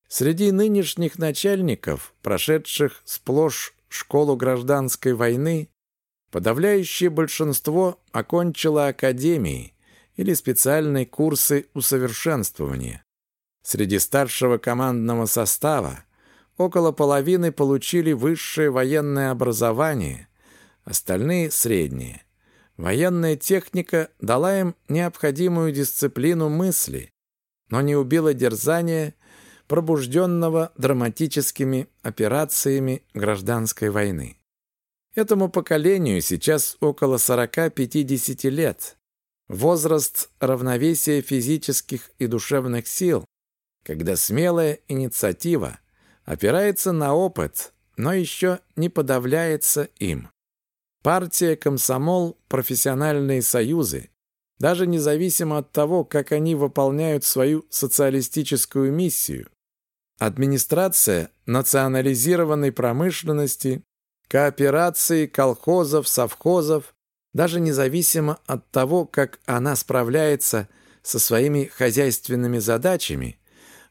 Среди нынешних начальников, прошедших сплошь школу гражданской войны, подавляющее большинство окончило академии или специальные курсы усовершенствования. Среди старшего командного состава около половины получили высшее военное образование, остальные – среднее. Военная техника дала им необходимую дисциплину мысли, но не убила дерзания, пробужденного драматическими операциями гражданской войны. Этому поколению сейчас около 40-50 лет. Возраст равновесия физических и душевных сил, когда смелая инициатива опирается на опыт, но еще не подавляется им. Партия, комсомол, профессиональные союзы, даже независимо от того, как они выполняют свою социалистическую миссию, администрация национализированной промышленности, кооперации, колхозов, совхозов, даже независимо от того, как она справляется со своими хозяйственными задачами,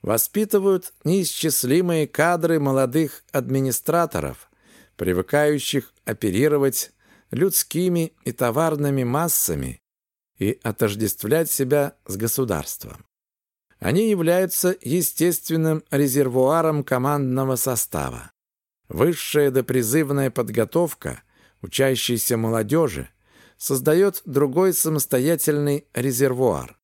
воспитывают неисчислимые кадры молодых администраторов, привыкающих оперировать людскими и товарными массами и отождествлять себя с государством. Они являются естественным резервуаром командного состава. Высшая допризывная подготовка учащейся молодежи создает другой самостоятельный резервуар.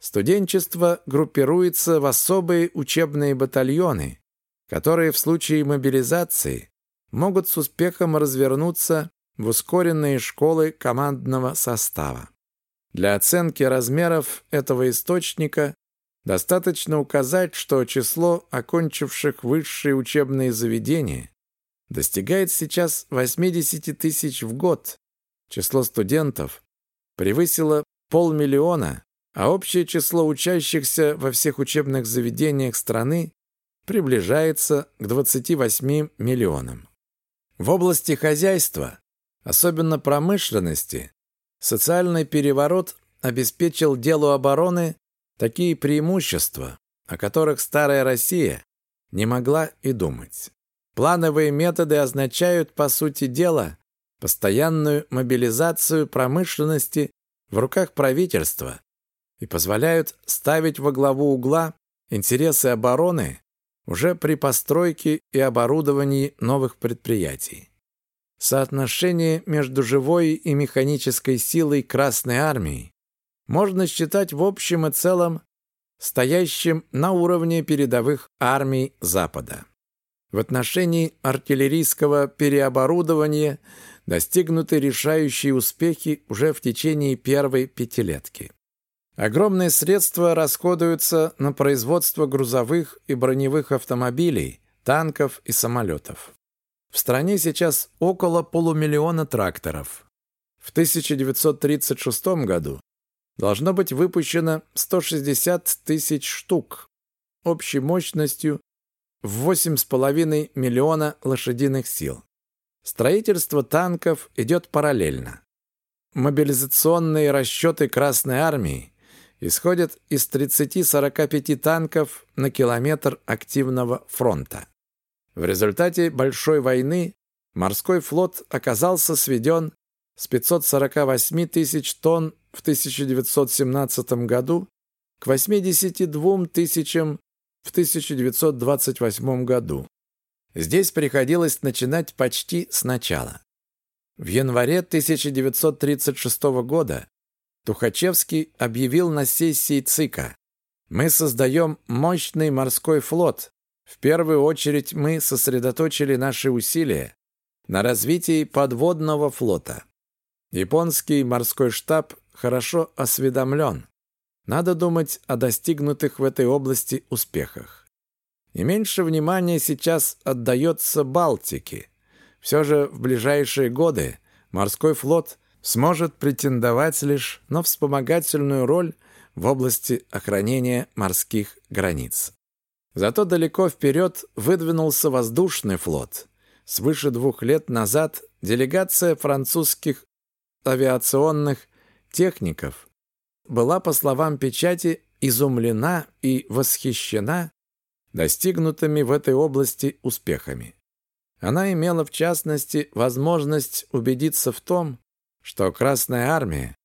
Студенчество группируется в особые учебные батальоны, которые в случае мобилизации могут с успехом развернуться в ускоренные школы командного состава. Для оценки размеров этого источника достаточно указать, что число окончивших высшие учебные заведения достигает сейчас 80 тысяч в год. Число студентов превысило полмиллиона, а общее число учащихся во всех учебных заведениях страны приближается к 28 миллионам. В области хозяйства, особенно промышленности, социальный переворот обеспечил делу обороны такие преимущества, о которых старая Россия не могла и думать. Плановые методы означают, по сути дела, постоянную мобилизацию промышленности в руках правительства и позволяют ставить во главу угла интересы обороны уже при постройке и оборудовании новых предприятий. Соотношение между живой и механической силой Красной Армии можно считать в общем и целом стоящим на уровне передовых армий Запада. В отношении артиллерийского переоборудования достигнуты решающие успехи уже в течение первой пятилетки. Огромные средства расходуются на производство грузовых и броневых автомобилей, танков и самолетов. В стране сейчас около полумиллиона тракторов. В 1936 году должно быть выпущено 160 тысяч штук общей мощностью в 8,5 миллиона лошадиных сил. Строительство танков идет параллельно. Мобилизационные расчеты Красной Армии исходят из 30-45 танков на километр активного фронта. В результате Большой войны морской флот оказался сведен с 548 тысяч тонн в 1917 году к 82 тысячам в 1928 году. Здесь приходилось начинать почти сначала. В январе 1936 года Тухачевский объявил на сессии ЦИКа «Мы создаем мощный морской флот. В первую очередь мы сосредоточили наши усилия на развитии подводного флота. Японский морской штаб хорошо осведомлен. Надо думать о достигнутых в этой области успехах. И меньше внимания сейчас отдается Балтике. Все же в ближайшие годы морской флот сможет претендовать лишь на вспомогательную роль в области охранения морских границ. Зато далеко вперед выдвинулся воздушный флот. Свыше двух лет назад делегация французских авиационных техников была, по словам печати, изумлена и восхищена достигнутыми в этой области успехами. Она имела, в частности, возможность убедиться в том, что Красная Армия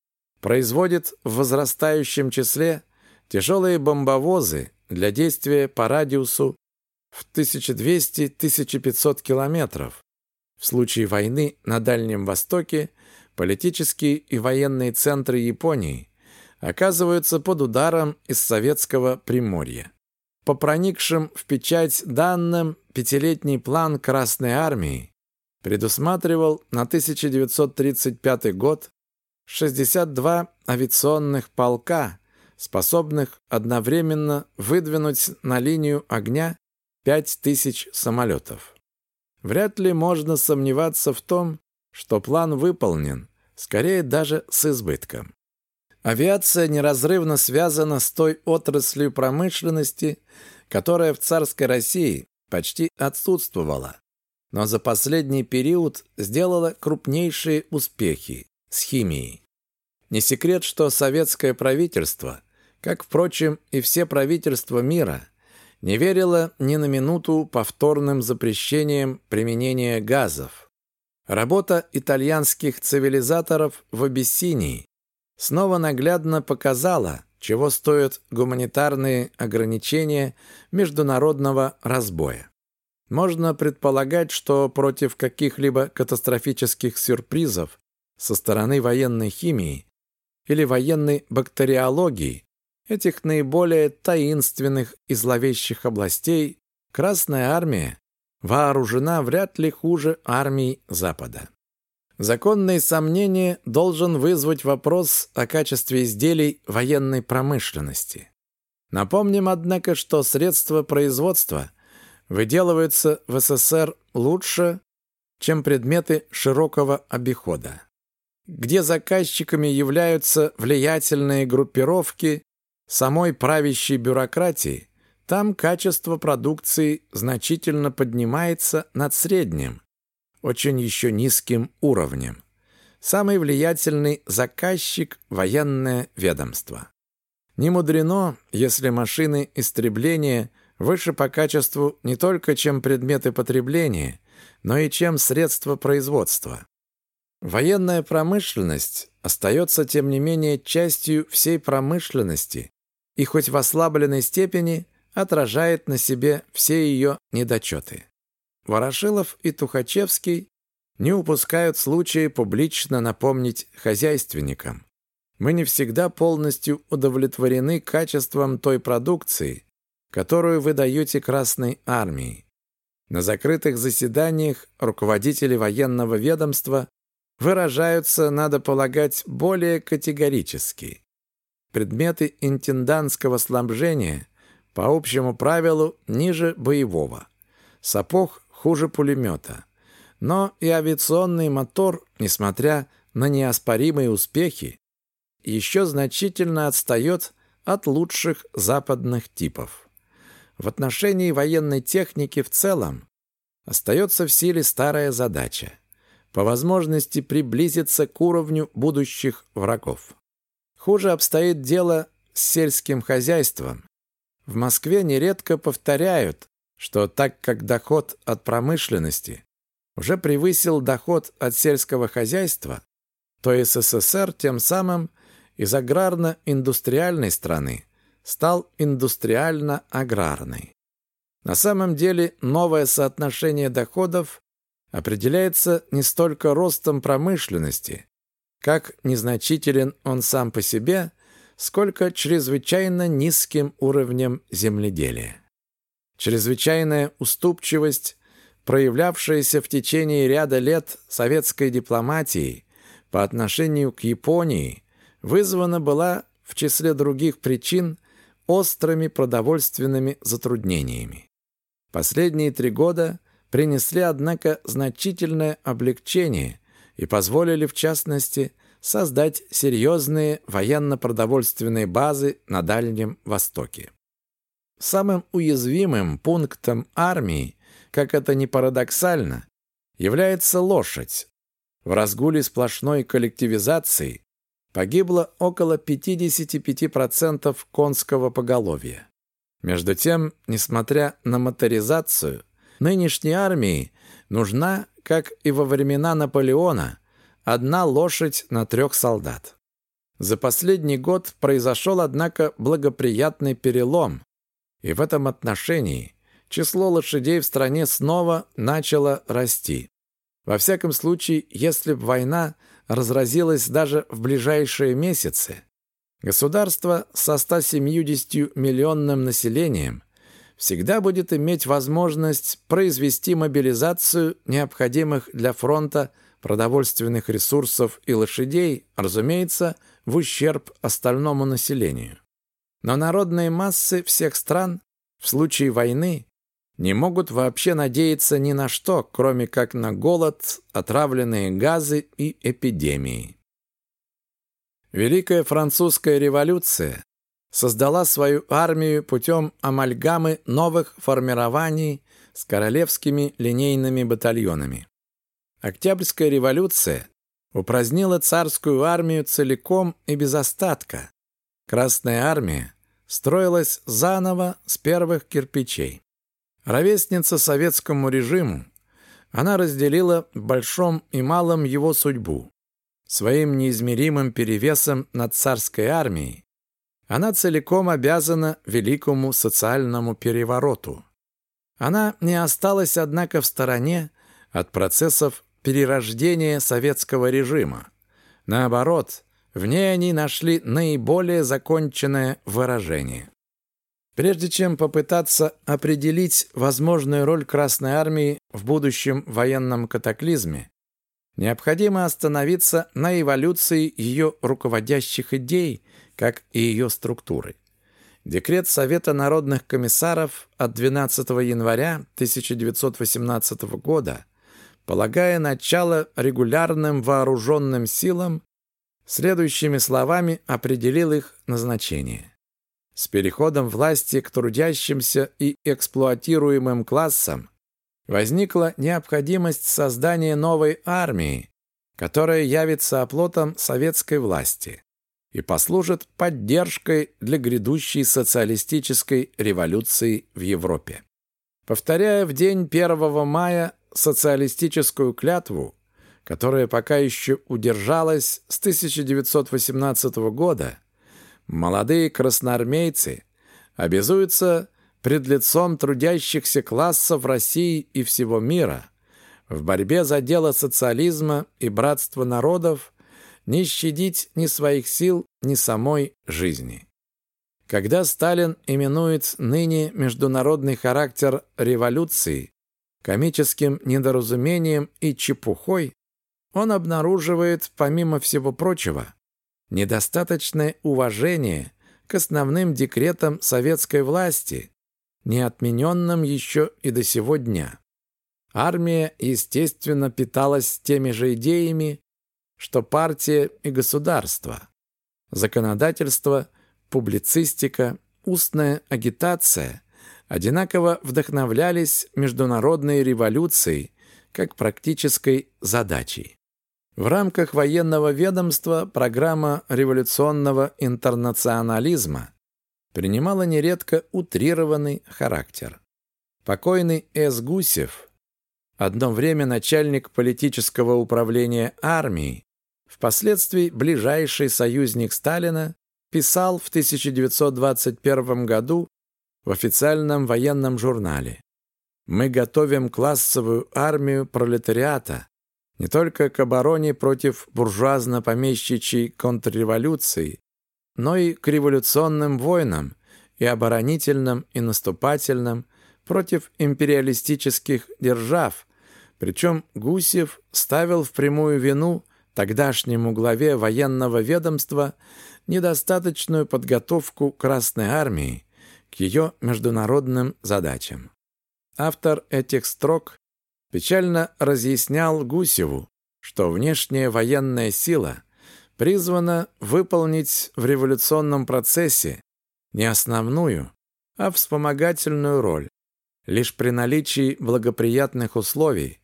производит в возрастающем числе тяжелые бомбовозы для действия по радиусу в 1200-1500 километров. В случае войны на Дальнем Востоке политические и военные центры Японии оказываются под ударом из советского Приморья. По проникшим в печать данным, пятилетний план Красной Армии предусматривал на 1935 год 62 авиационных полка, способных одновременно выдвинуть на линию огня 5000 самолетов. Вряд ли можно сомневаться в том, что план выполнен, скорее даже с избытком. Авиация неразрывно связана с той отраслью промышленности, которая в царской России почти отсутствовала, но за последний период сделала крупнейшие успехи с химией. Не секрет, что советское правительство, как, впрочем, и все правительства мира, не верило ни на минуту повторным запрещениям применения газов. Работа итальянских цивилизаторов в Абиссинии снова наглядно показала, чего стоят гуманитарные ограничения международного разбоя. Можно предполагать, что против каких-либо катастрофических сюрпризов со стороны военной химии или военной бактериологии этих наиболее таинственных и зловещих областей Красная Армия вооружена вряд ли хуже армий Запада. Законные сомнения должен вызвать вопрос о качестве изделий военной промышленности. Напомним, однако, что средства производства выделываются в СССР лучше, чем предметы широкого обихода. Где заказчиками являются влиятельные группировки самой правящей бюрократии, там качество продукции значительно поднимается над средним, очень еще низким уровнем. Самый влиятельный заказчик – военное ведомство. Не мудрено, если машины истребления выше по качеству не только чем предметы потребления, но и чем средства производства. Военная промышленность остается, тем не менее, частью всей промышленности и хоть в ослабленной степени отражает на себе все ее недочеты. Ворошилов и Тухачевский не упускают случая публично напомнить хозяйственникам. Мы не всегда полностью удовлетворены качеством той продукции, которую вы даете Красной Армии. На закрытых заседаниях руководители военного ведомства выражаются, надо полагать, более категорически. Предметы интендантского снабжения по общему правилу ниже боевого. Сапог хуже пулемета. Но и авиационный мотор, несмотря на неоспоримые успехи, еще значительно отстает от лучших западных типов. В отношении военной техники в целом остается в силе старая задача по возможности приблизиться к уровню будущих врагов. Хуже обстоит дело с сельским хозяйством. В Москве нередко повторяют, что так как доход от промышленности уже превысил доход от сельского хозяйства, то СССР тем самым из аграрно-индустриальной страны стал индустриально-аграрной. На самом деле новое соотношение доходов определяется не столько ростом промышленности, как незначителен он сам по себе, сколько чрезвычайно низким уровнем земледелия. Чрезвычайная уступчивость, проявлявшаяся в течение ряда лет советской дипломатии по отношению к Японии, вызвана была в числе других причин острыми продовольственными затруднениями. Последние три года принесли, однако, значительное облегчение и позволили, в частности, создать серьезные военно-продовольственные базы на Дальнем Востоке. Самым уязвимым пунктом армии, как это ни парадоксально, является лошадь. В разгуле сплошной коллективизации погибло около 55% конского поголовья. Между тем, несмотря на моторизацию, нынешней армии нужна, как и во времена Наполеона, одна лошадь на трех солдат. За последний год произошел, однако, благоприятный перелом, и в этом отношении число лошадей в стране снова начало расти. Во всяком случае, если бы война разразилась даже в ближайшие месяцы, государство со 170 миллионным населением всегда будет иметь возможность произвести мобилизацию необходимых для фронта продовольственных ресурсов и лошадей, разумеется, в ущерб остальному населению. Но народные массы всех стран в случае войны не могут вообще надеяться ни на что, кроме как на голод, отравленные газы и эпидемии. Великая французская революция создала свою армию путем амальгамы новых формирований с королевскими линейными батальонами. Октябрьская революция упразднила царскую армию целиком и без остатка. Красная армия строилась заново с первых кирпичей. Ровесница советскому режиму, она разделила в большом и малом его судьбу. Своим неизмеримым перевесом над царской армией она целиком обязана великому социальному перевороту. Она не осталась, однако, в стороне от процессов перерождения советского режима. Наоборот, в ней они нашли наиболее законченное выражение. Прежде чем попытаться определить возможную роль Красной Армии в будущем военном катаклизме, необходимо остановиться на эволюции ее руководящих идей, как и ее структуры. Декрет Совета народных комиссаров от 12 января 1918 года, полагая начало регулярным вооруженным силам, следующими словами определил их назначение. С переходом власти к трудящимся и эксплуатируемым классам возникла необходимость создания новой армии, которая явится оплотом советской власти и послужит поддержкой для грядущей социалистической революции в Европе. Повторяя в день 1 мая социалистическую клятву, которая пока еще удержалась с 1918 года, молодые красноармейцы обязуются пред лицом трудящихся классов России и всего мира в борьбе за дело социализма и братства народов не щадить ни своих сил, ни самой жизни. Когда Сталин именует ныне международный характер революции комическим недоразумением и чепухой, он обнаруживает, помимо всего прочего, недостаточное уважение к основным декретам советской власти, не отмененным еще и до сего дня. Армия, естественно, питалась теми же идеями, что партия и государство. Законодательство, публицистика, устная агитация одинаково вдохновлялись международной революцией как практической задачей. В рамках военного ведомства программа революционного интернационализма принимала нередко утрированный характер. Покойный С. Гусев, одно время начальник политического управления армией, впоследствии ближайший союзник Сталина, писал в 1921 году в официальном военном журнале. «Мы готовим классовую армию пролетариата не только к обороне против буржуазно-помещичьей контрреволюции, но и к революционным войнам и оборонительным и наступательным против империалистических держав, причем Гусев ставил в прямую вину тогдашнему главе военного ведомства недостаточную подготовку Красной Армии к ее международным задачам. Автор этих строк печально разъяснял Гусеву, что внешняя военная сила призвана выполнить в революционном процессе не основную, а вспомогательную роль. Лишь при наличии благоприятных условий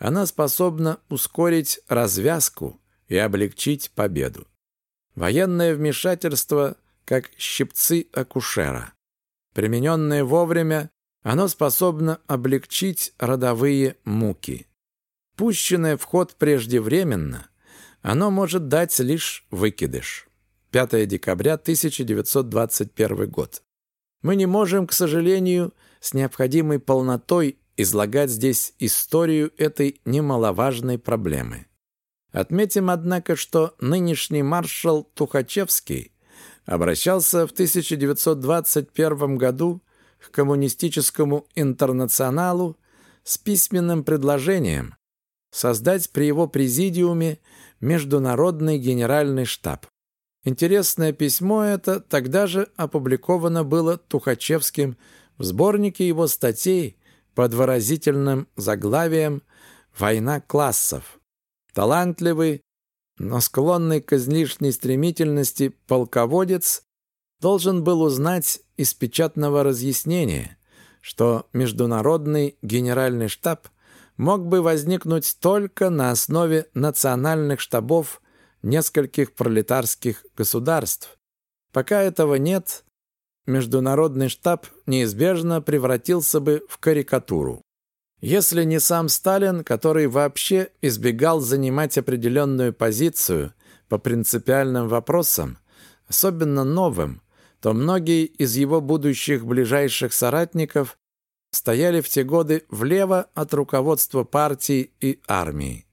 она способна ускорить развязку и облегчить победу. Военное вмешательство как щипцы акушера. Примененное вовремя, оно способно облегчить родовые муки. Пущенное в ход преждевременно, оно может дать лишь выкидыш. 5 декабря 1921 год. Мы не можем, к сожалению, с необходимой полнотой излагать здесь историю этой немаловажной проблемы. Отметим, однако, что нынешний маршал Тухачевский обращался в 1921 году к коммунистическому интернационалу с письменным предложением создать при его президиуме Международный генеральный штаб. Интересное письмо это тогда же опубликовано было Тухачевским в сборнике его статей под выразительным заглавием «Война классов». Талантливый, но склонный к излишней стремительности полководец должен был узнать из печатного разъяснения, что Международный генеральный штаб мог бы возникнуть только на основе национальных штабов нескольких пролетарских государств. Пока этого нет, Международный штаб неизбежно превратился бы в карикатуру. Если не сам Сталин, который вообще избегал занимать определенную позицию по принципиальным вопросам, особенно новым, то многие из его будущих ближайших соратников стояли в те годы влево от руководства партии и армии.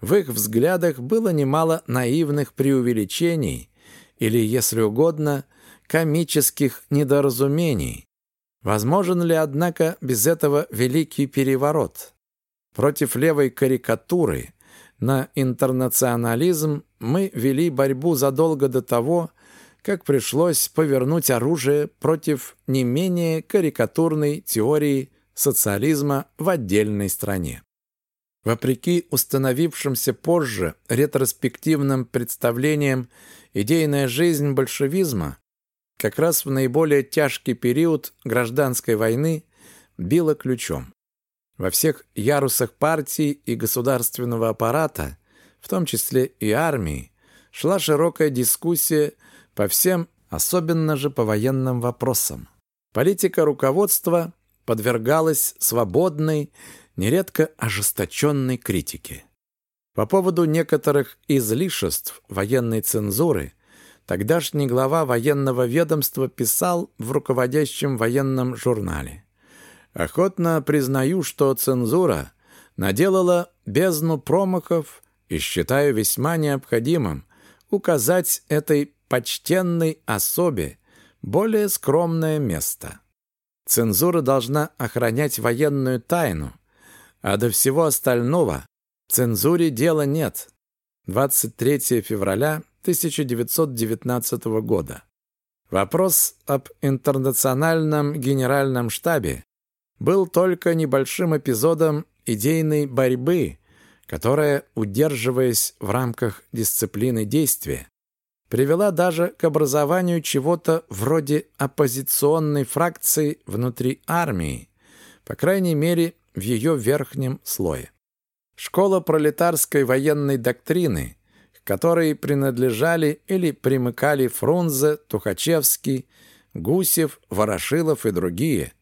В их взглядах было немало наивных преувеличений или, если угодно, комических недоразумений. Возможен ли, однако, без этого великий переворот? Против левой карикатуры на интернационализм мы вели борьбу задолго до того, как пришлось повернуть оружие против не менее карикатурной теории социализма в отдельной стране. Вопреки установившимся позже ретроспективным представлениям, идейная жизнь большевизма как раз в наиболее тяжкий период гражданской войны била ключом. Во всех ярусах партии и государственного аппарата, в том числе и армии, шла широкая дискуссия по всем, особенно же по военным вопросам. Политика руководства подвергалась свободной, нередко ожесточенной критике. По поводу некоторых излишеств военной цензуры тогдашний глава военного ведомства писал в руководящем военном журнале. «Охотно признаю, что цензура наделала бездну промахов и считаю весьма необходимым указать этой почтенной особе более скромное место. Цензура должна охранять военную тайну, а до всего остального цензуре дела нет. 23 февраля 1919 года. Вопрос об интернациональном генеральном штабе был только небольшим эпизодом идейной борьбы, которая, удерживаясь в рамках дисциплины действия, привела даже к образованию чего-то вроде оппозиционной фракции внутри армии, по крайней мере, в ее верхнем слое. Школа пролетарской военной доктрины, к которой принадлежали или примыкали Фрунзе, Тухачевский, Гусев, Ворошилов и другие,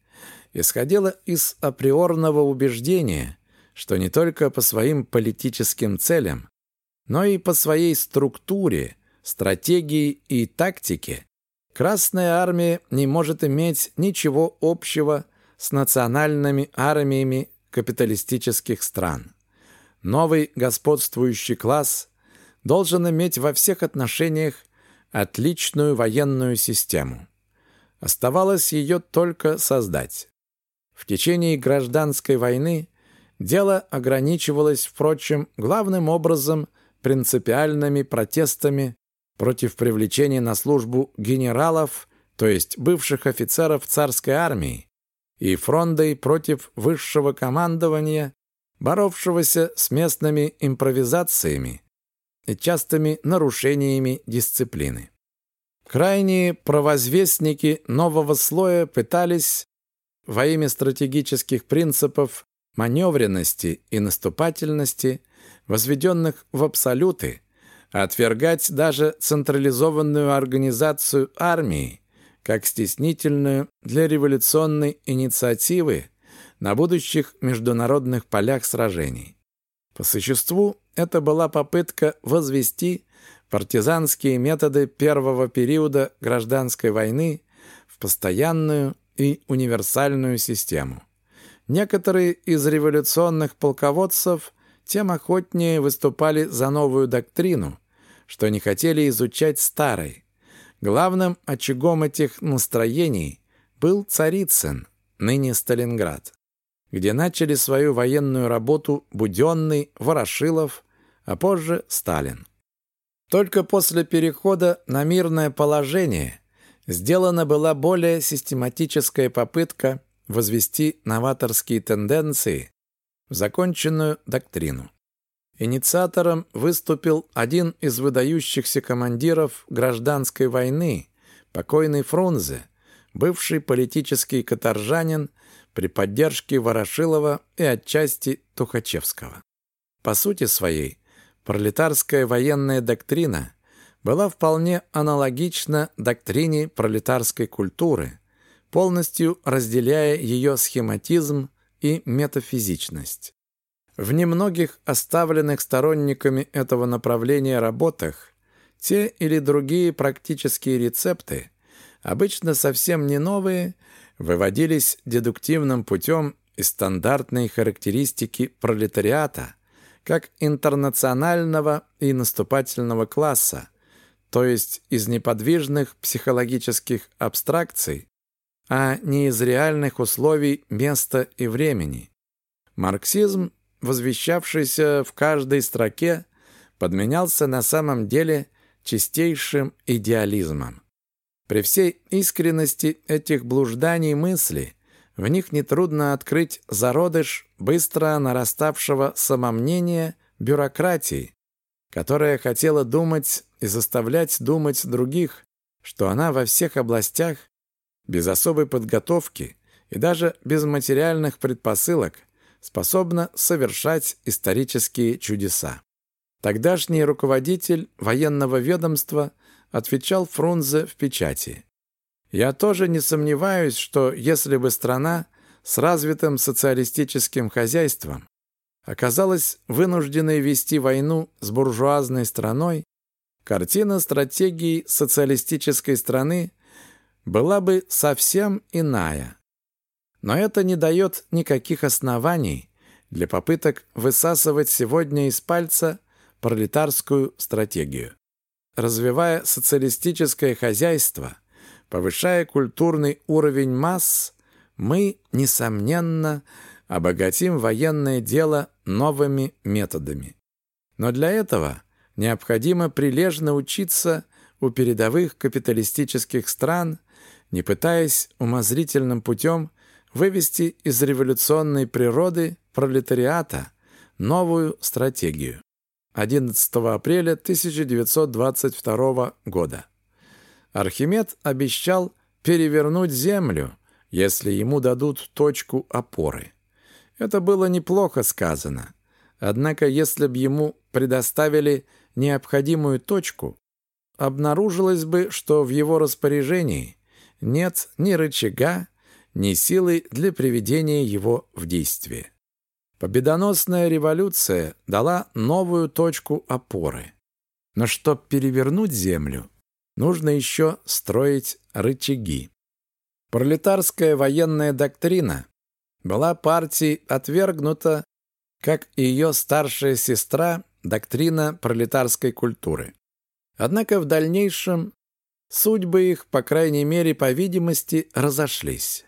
исходила из априорного убеждения, что не только по своим политическим целям, но и по своей структуре – стратегии и тактики, Красная армия не может иметь ничего общего с национальными армиями капиталистических стран. Новый господствующий класс должен иметь во всех отношениях отличную военную систему. Оставалось ее только создать. В течение гражданской войны дело ограничивалось, впрочем, главным образом принципиальными протестами против привлечения на службу генералов, то есть бывших офицеров царской армии, и фрондой против высшего командования, боровшегося с местными импровизациями и частыми нарушениями дисциплины. Крайние провозвестники нового слоя пытались во имя стратегических принципов маневренности и наступательности, возведенных в абсолюты, Отвергать даже централизованную организацию армии как стеснительную для революционной инициативы на будущих международных полях сражений. По существу это была попытка возвести партизанские методы первого периода гражданской войны в постоянную и универсальную систему. Некоторые из революционных полководцев тем охотнее выступали за новую доктрину, что не хотели изучать старый. Главным очагом этих настроений был Царицын, ныне Сталинград, где начали свою военную работу Буденный, Ворошилов, а позже Сталин. Только после перехода на мирное положение сделана была более систематическая попытка возвести новаторские тенденции в законченную доктрину. Инициатором выступил один из выдающихся командиров гражданской войны, покойный Фрунзе, бывший политический каторжанин при поддержке Ворошилова и отчасти Тухачевского. По сути своей, пролетарская военная доктрина была вполне аналогична доктрине пролетарской культуры, полностью разделяя ее схематизм и метафизичность. В немногих оставленных сторонниками этого направления работах те или другие практические рецепты, обычно совсем не новые, выводились дедуктивным путем из стандартной характеристики пролетариата как интернационального и наступательного класса, то есть из неподвижных психологических абстракций, а не из реальных условий места и времени. Марксизм, возвещавшийся в каждой строке, подменялся на самом деле чистейшим идеализмом. При всей искренности этих блужданий мысли в них нетрудно открыть зародыш быстро нараставшего самомнения бюрократии, которая хотела думать и заставлять думать других, что она во всех областях, без особой подготовки и даже без материальных предпосылок, способна совершать исторические чудеса. Тогдашний руководитель военного ведомства отвечал Фрунзе в печати. «Я тоже не сомневаюсь, что если бы страна с развитым социалистическим хозяйством оказалась вынужденной вести войну с буржуазной страной, картина стратегии социалистической страны была бы совсем иная. Но это не дает никаких оснований для попыток высасывать сегодня из пальца пролетарскую стратегию. Развивая социалистическое хозяйство, повышая культурный уровень масс, мы, несомненно, обогатим военное дело новыми методами. Но для этого необходимо прилежно учиться у передовых капиталистических стран, не пытаясь умозрительным путем вывести из революционной природы пролетариата новую стратегию. 11 апреля 1922 года. Архимед обещал перевернуть Землю, если ему дадут точку опоры. Это было неплохо сказано. Однако, если бы ему предоставили необходимую точку, обнаружилось бы, что в его распоряжении нет ни рычага, ни силы для приведения его в действие. Победоносная революция дала новую точку опоры. Но чтобы перевернуть землю, нужно еще строить рычаги. Пролетарская военная доктрина была партией отвергнута, как и ее старшая сестра доктрина пролетарской культуры. Однако в дальнейшем судьбы их, по крайней мере, по видимости, разошлись.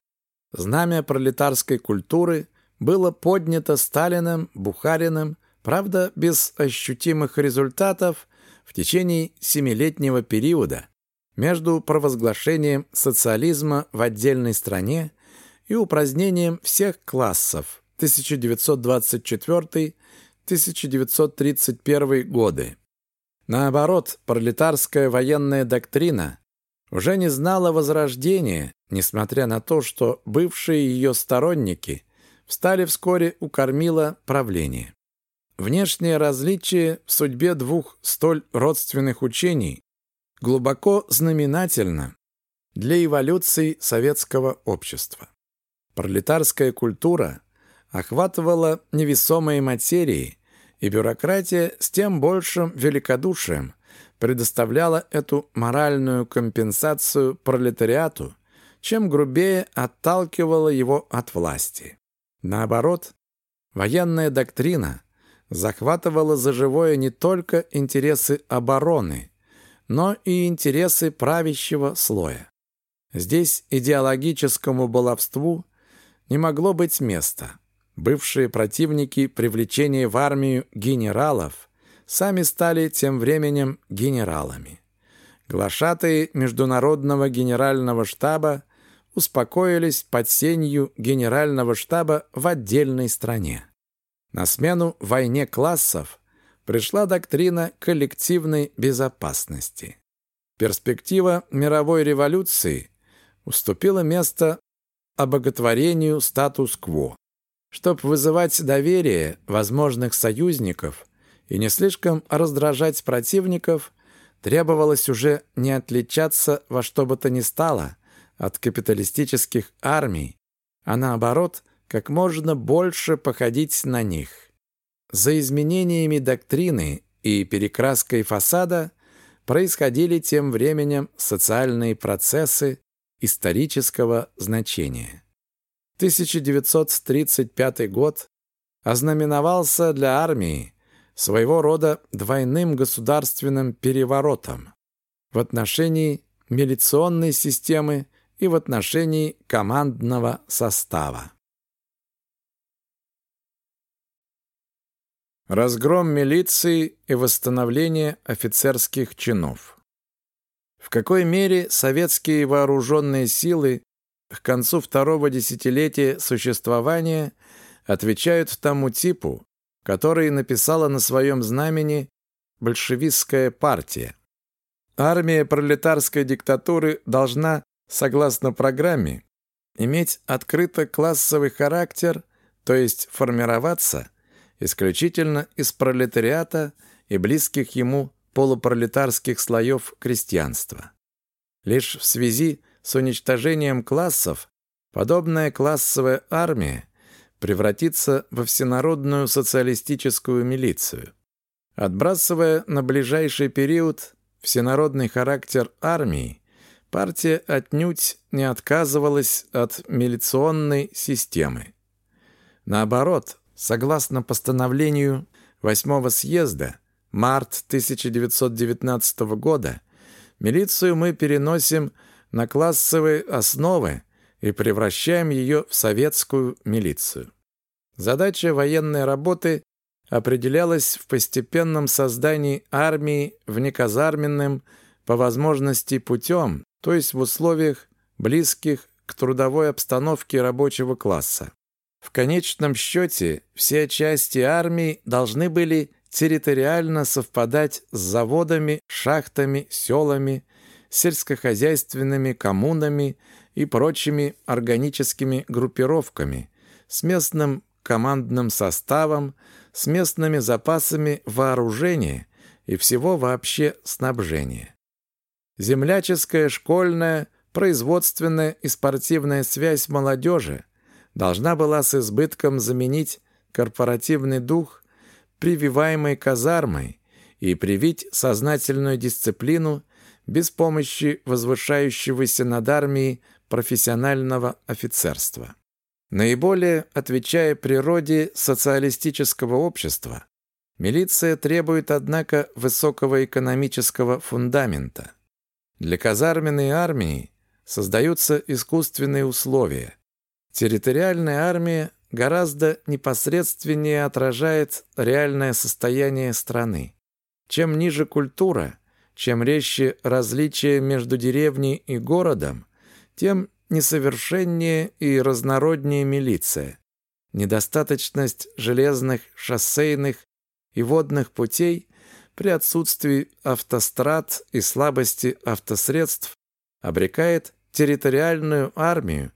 Знамя пролетарской культуры было поднято Сталиным, Бухариным, правда, без ощутимых результатов в течение семилетнего периода между провозглашением социализма в отдельной стране и упразднением всех классов 1924-1931 годы. Наоборот, пролетарская военная доктрина уже не знала возрождения, несмотря на то, что бывшие ее сторонники встали вскоре у кормила правления. Внешнее различие в судьбе двух столь родственных учений глубоко знаменательно для эволюции советского общества. Пролетарская культура охватывала невесомые материи, и бюрократия с тем большим великодушием предоставляла эту моральную компенсацию пролетариату, чем грубее отталкивала его от власти. Наоборот, военная доктрина захватывала за живое не только интересы обороны, но и интересы правящего слоя. Здесь идеологическому баловству не могло быть места. Бывшие противники привлечения в армию генералов сами стали тем временем генералами. Глашатые Международного генерального штаба успокоились под сенью генерального штаба в отдельной стране. На смену войне классов пришла доктрина коллективной безопасности. Перспектива мировой революции уступила место обоготворению статус-кво. Чтобы вызывать доверие возможных союзников и не слишком раздражать противников, требовалось уже не отличаться во что бы то ни стало от капиталистических армий, а наоборот – как можно больше походить на них. За изменениями доктрины и перекраской фасада происходили тем временем социальные процессы исторического значения. 1935 год ознаменовался для армии своего рода двойным государственным переворотом в отношении милиционной системы и в отношении командного состава. Разгром милиции и восстановление офицерских чинов. В какой мере советские вооруженные силы к концу второго десятилетия существования отвечают тому типу, который написала на своем знамени большевистская партия. Армия пролетарской диктатуры должна, согласно программе, иметь открыто классовый характер, то есть формироваться – исключительно из пролетариата и близких ему полупролетарских слоев крестьянства. Лишь в связи с уничтожением классов подобная классовая армия превратится во всенародную социалистическую милицию. Отбрасывая на ближайший период всенародный характер армии, партия отнюдь не отказывалась от милиционной системы. Наоборот, Согласно постановлению восьмого съезда, март 1919 года, милицию мы переносим на классовые основы и превращаем ее в советскую милицию. Задача военной работы определялась в постепенном создании армии внеказарменным по возможности путем, то есть в условиях, близких к трудовой обстановке рабочего класса. В конечном счете все части армии должны были территориально совпадать с заводами, шахтами, селами, сельскохозяйственными коммунами и прочими органическими группировками, с местным командным составом, с местными запасами вооружения и всего вообще снабжения. Земляческая, школьная, производственная и спортивная связь молодежи – должна была с избытком заменить корпоративный дух, прививаемый казармой, и привить сознательную дисциплину без помощи возвышающегося над армией профессионального офицерства. Наиболее отвечая природе социалистического общества, милиция требует, однако, высокого экономического фундамента. Для казарменной армии создаются искусственные условия, Территориальная армия гораздо непосредственнее отражает реальное состояние страны. Чем ниже культура, чем резче различия между деревней и городом, тем несовершеннее и разнороднее милиция. Недостаточность железных, шоссейных и водных путей при отсутствии автострад и слабости автосредств обрекает территориальную армию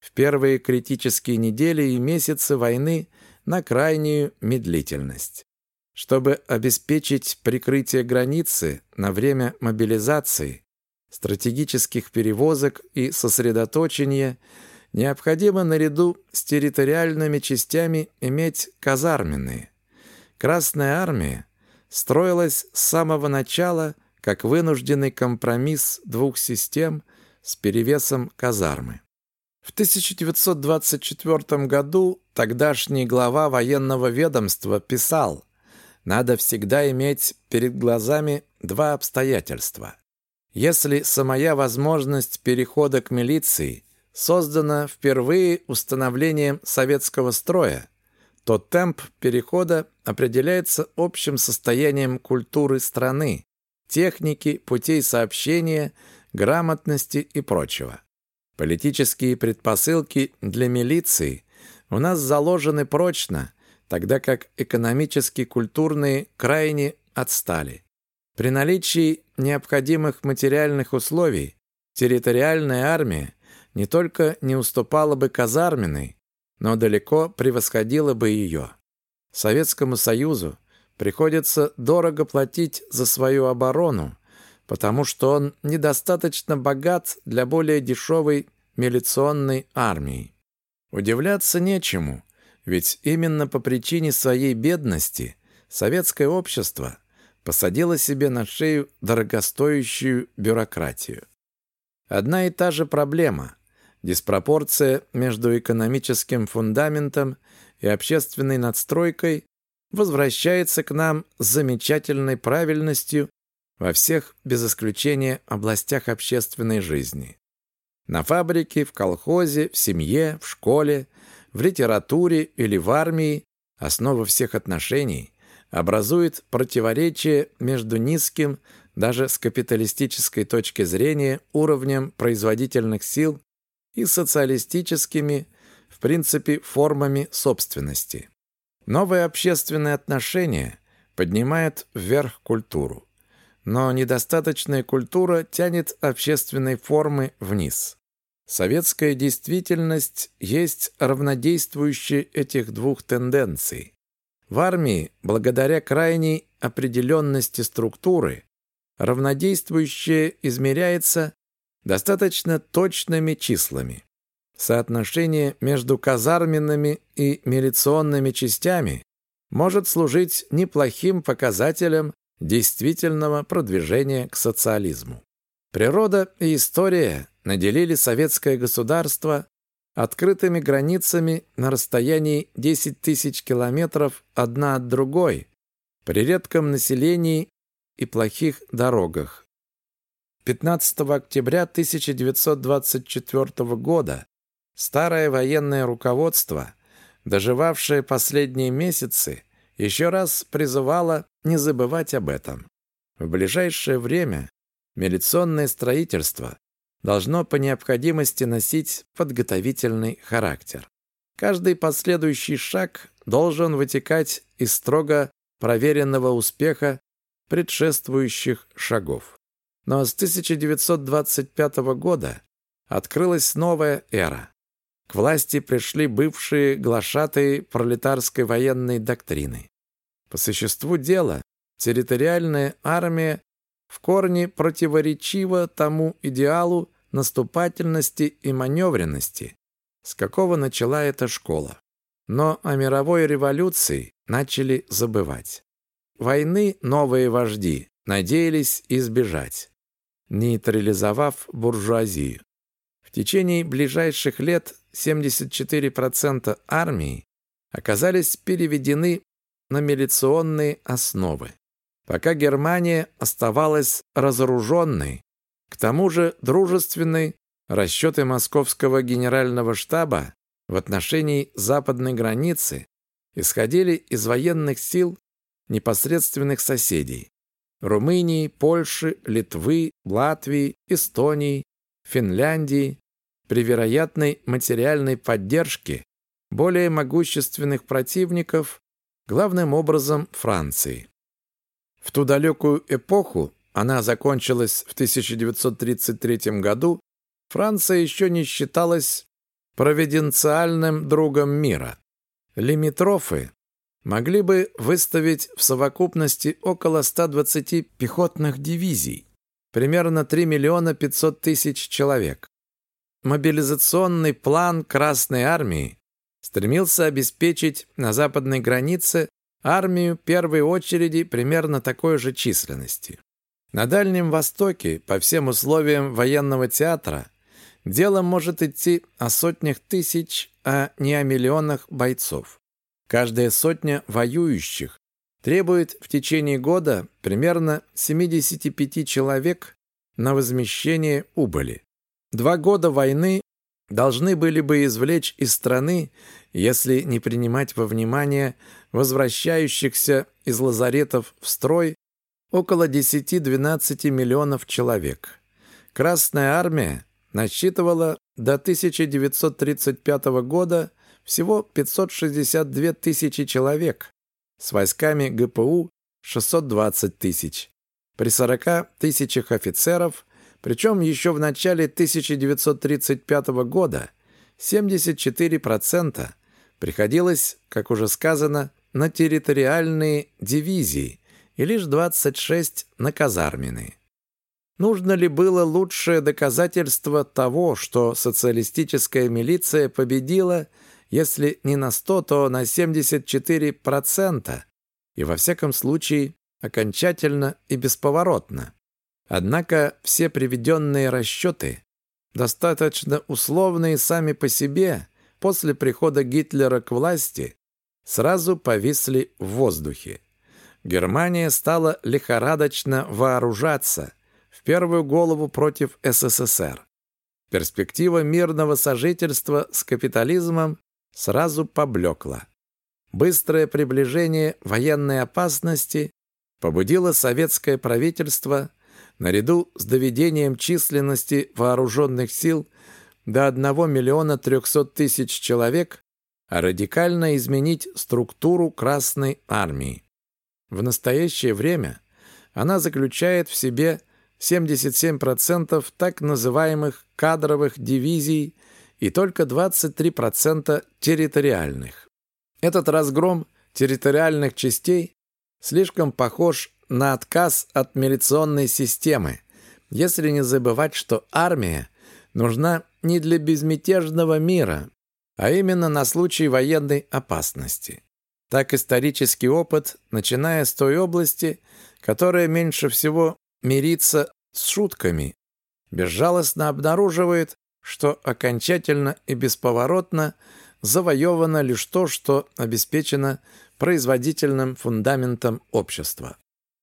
в первые критические недели и месяцы войны на крайнюю медлительность. Чтобы обеспечить прикрытие границы на время мобилизации, стратегических перевозок и сосредоточения, необходимо наряду с территориальными частями иметь казарменные. Красная армия строилась с самого начала как вынужденный компромисс двух систем с перевесом казармы. В 1924 году тогдашний глава военного ведомства писал «Надо всегда иметь перед глазами два обстоятельства. Если самая возможность перехода к милиции создана впервые установлением советского строя, то темп перехода определяется общим состоянием культуры страны, техники, путей сообщения, грамотности и прочего. Политические предпосылки для милиции у нас заложены прочно, тогда как экономически-культурные крайне отстали. При наличии необходимых материальных условий территориальная армия не только не уступала бы казарменной, но далеко превосходила бы ее. Советскому Союзу приходится дорого платить за свою оборону, потому что он недостаточно богат для более дешевой милиционной армии. Удивляться нечему, ведь именно по причине своей бедности советское общество посадило себе на шею дорогостоящую бюрократию. Одна и та же проблема – диспропорция между экономическим фундаментом и общественной надстройкой возвращается к нам с замечательной правильностью во всех, без исключения, областях общественной жизни. На фабрике, в колхозе, в семье, в школе, в литературе или в армии основа всех отношений образует противоречие между низким, даже с капиталистической точки зрения, уровнем производительных сил и социалистическими, в принципе, формами собственности. Новые общественные отношения поднимают вверх культуру. Но недостаточная культура тянет общественные формы вниз. Советская действительность есть равнодействующие этих двух тенденций. В армии, благодаря крайней определенности структуры, равнодействующее измеряется достаточно точными числами. Соотношение между казарменными и милиционными частями может служить неплохим показателем действительного продвижения к социализму. Природа и история наделили советское государство открытыми границами на расстоянии 10 тысяч километров одна от другой, при редком населении и плохих дорогах. 15 октября 1924 года старое военное руководство, доживавшее последние месяцы, еще раз призывало не забывать об этом. В ближайшее время милиционное строительство должно по необходимости носить подготовительный характер. Каждый последующий шаг должен вытекать из строго проверенного успеха предшествующих шагов. Но с 1925 года открылась новая эра. К власти пришли бывшие глашатые пролетарской военной доктрины. По существу дела, территориальная армия в корне противоречива тому идеалу наступательности и маневренности, с какого начала эта школа. Но о мировой революции начали забывать. Войны новые вожди надеялись избежать, нейтрализовав буржуазию. В течение ближайших лет 74% армии оказались переведены на милиционные основы. Пока Германия оставалась разоруженной, к тому же дружественные расчеты московского генерального штаба в отношении западной границы исходили из военных сил непосредственных соседей – Румынии, Польши, Литвы, Латвии, Эстонии, Финляндии, при вероятной материальной поддержке более могущественных противников, главным образом Франции. В ту далекую эпоху она закончилась в 1933 году, Франция еще не считалась провиденциальным другом мира. Лимитрофы могли бы выставить в совокупности около 120 пехотных дивизий, примерно 3 миллиона 500 тысяч человек. Мобилизационный план Красной Армии стремился обеспечить на западной границе армию первой очереди примерно такой же численности. На Дальнем Востоке, по всем условиям военного театра, дело может идти о сотнях тысяч, а не о миллионах бойцов. Каждая сотня воюющих требует в течение года примерно 75 человек на возмещение убыли. Два года войны должны были бы извлечь из страны, если не принимать во внимание возвращающихся из лазаретов в строй около 10-12 миллионов человек. Красная армия насчитывала до 1935 года всего 562 тысячи человек, с войсками ГПУ 620 тысяч, при 40 тысячах офицеров, причем еще в начале 1935 года 74% приходилось, как уже сказано, на территориальные дивизии и лишь 26 на казарменные. Нужно ли было лучшее доказательство того, что социалистическая милиция победила, если не на 100, то на 74%, и во всяком случае окончательно и бесповоротно? Однако все приведенные расчеты, достаточно условные сами по себе, после прихода Гитлера к власти, сразу повисли в воздухе. Германия стала лихорадочно вооружаться, в первую голову против СССР. Перспектива мирного сожительства с капитализмом сразу поблекла. Быстрое приближение военной опасности побудило советское правительство наряду с доведением численности вооруженных сил до 1 миллиона 300 тысяч человек радикально изменить структуру Красной Армии. В настоящее время она заключает в себе 77% так называемых кадровых дивизий и только 23% территориальных. Этот разгром территориальных частей слишком похож на отказ от милиционной системы, если не забывать, что армия нужна не для безмятежного мира, а именно на случай военной опасности. Так исторический опыт, начиная с той области, которая меньше всего мирится с шутками, безжалостно обнаруживает, что окончательно и бесповоротно завоевано лишь то, что обеспечено производительным фундаментом общества.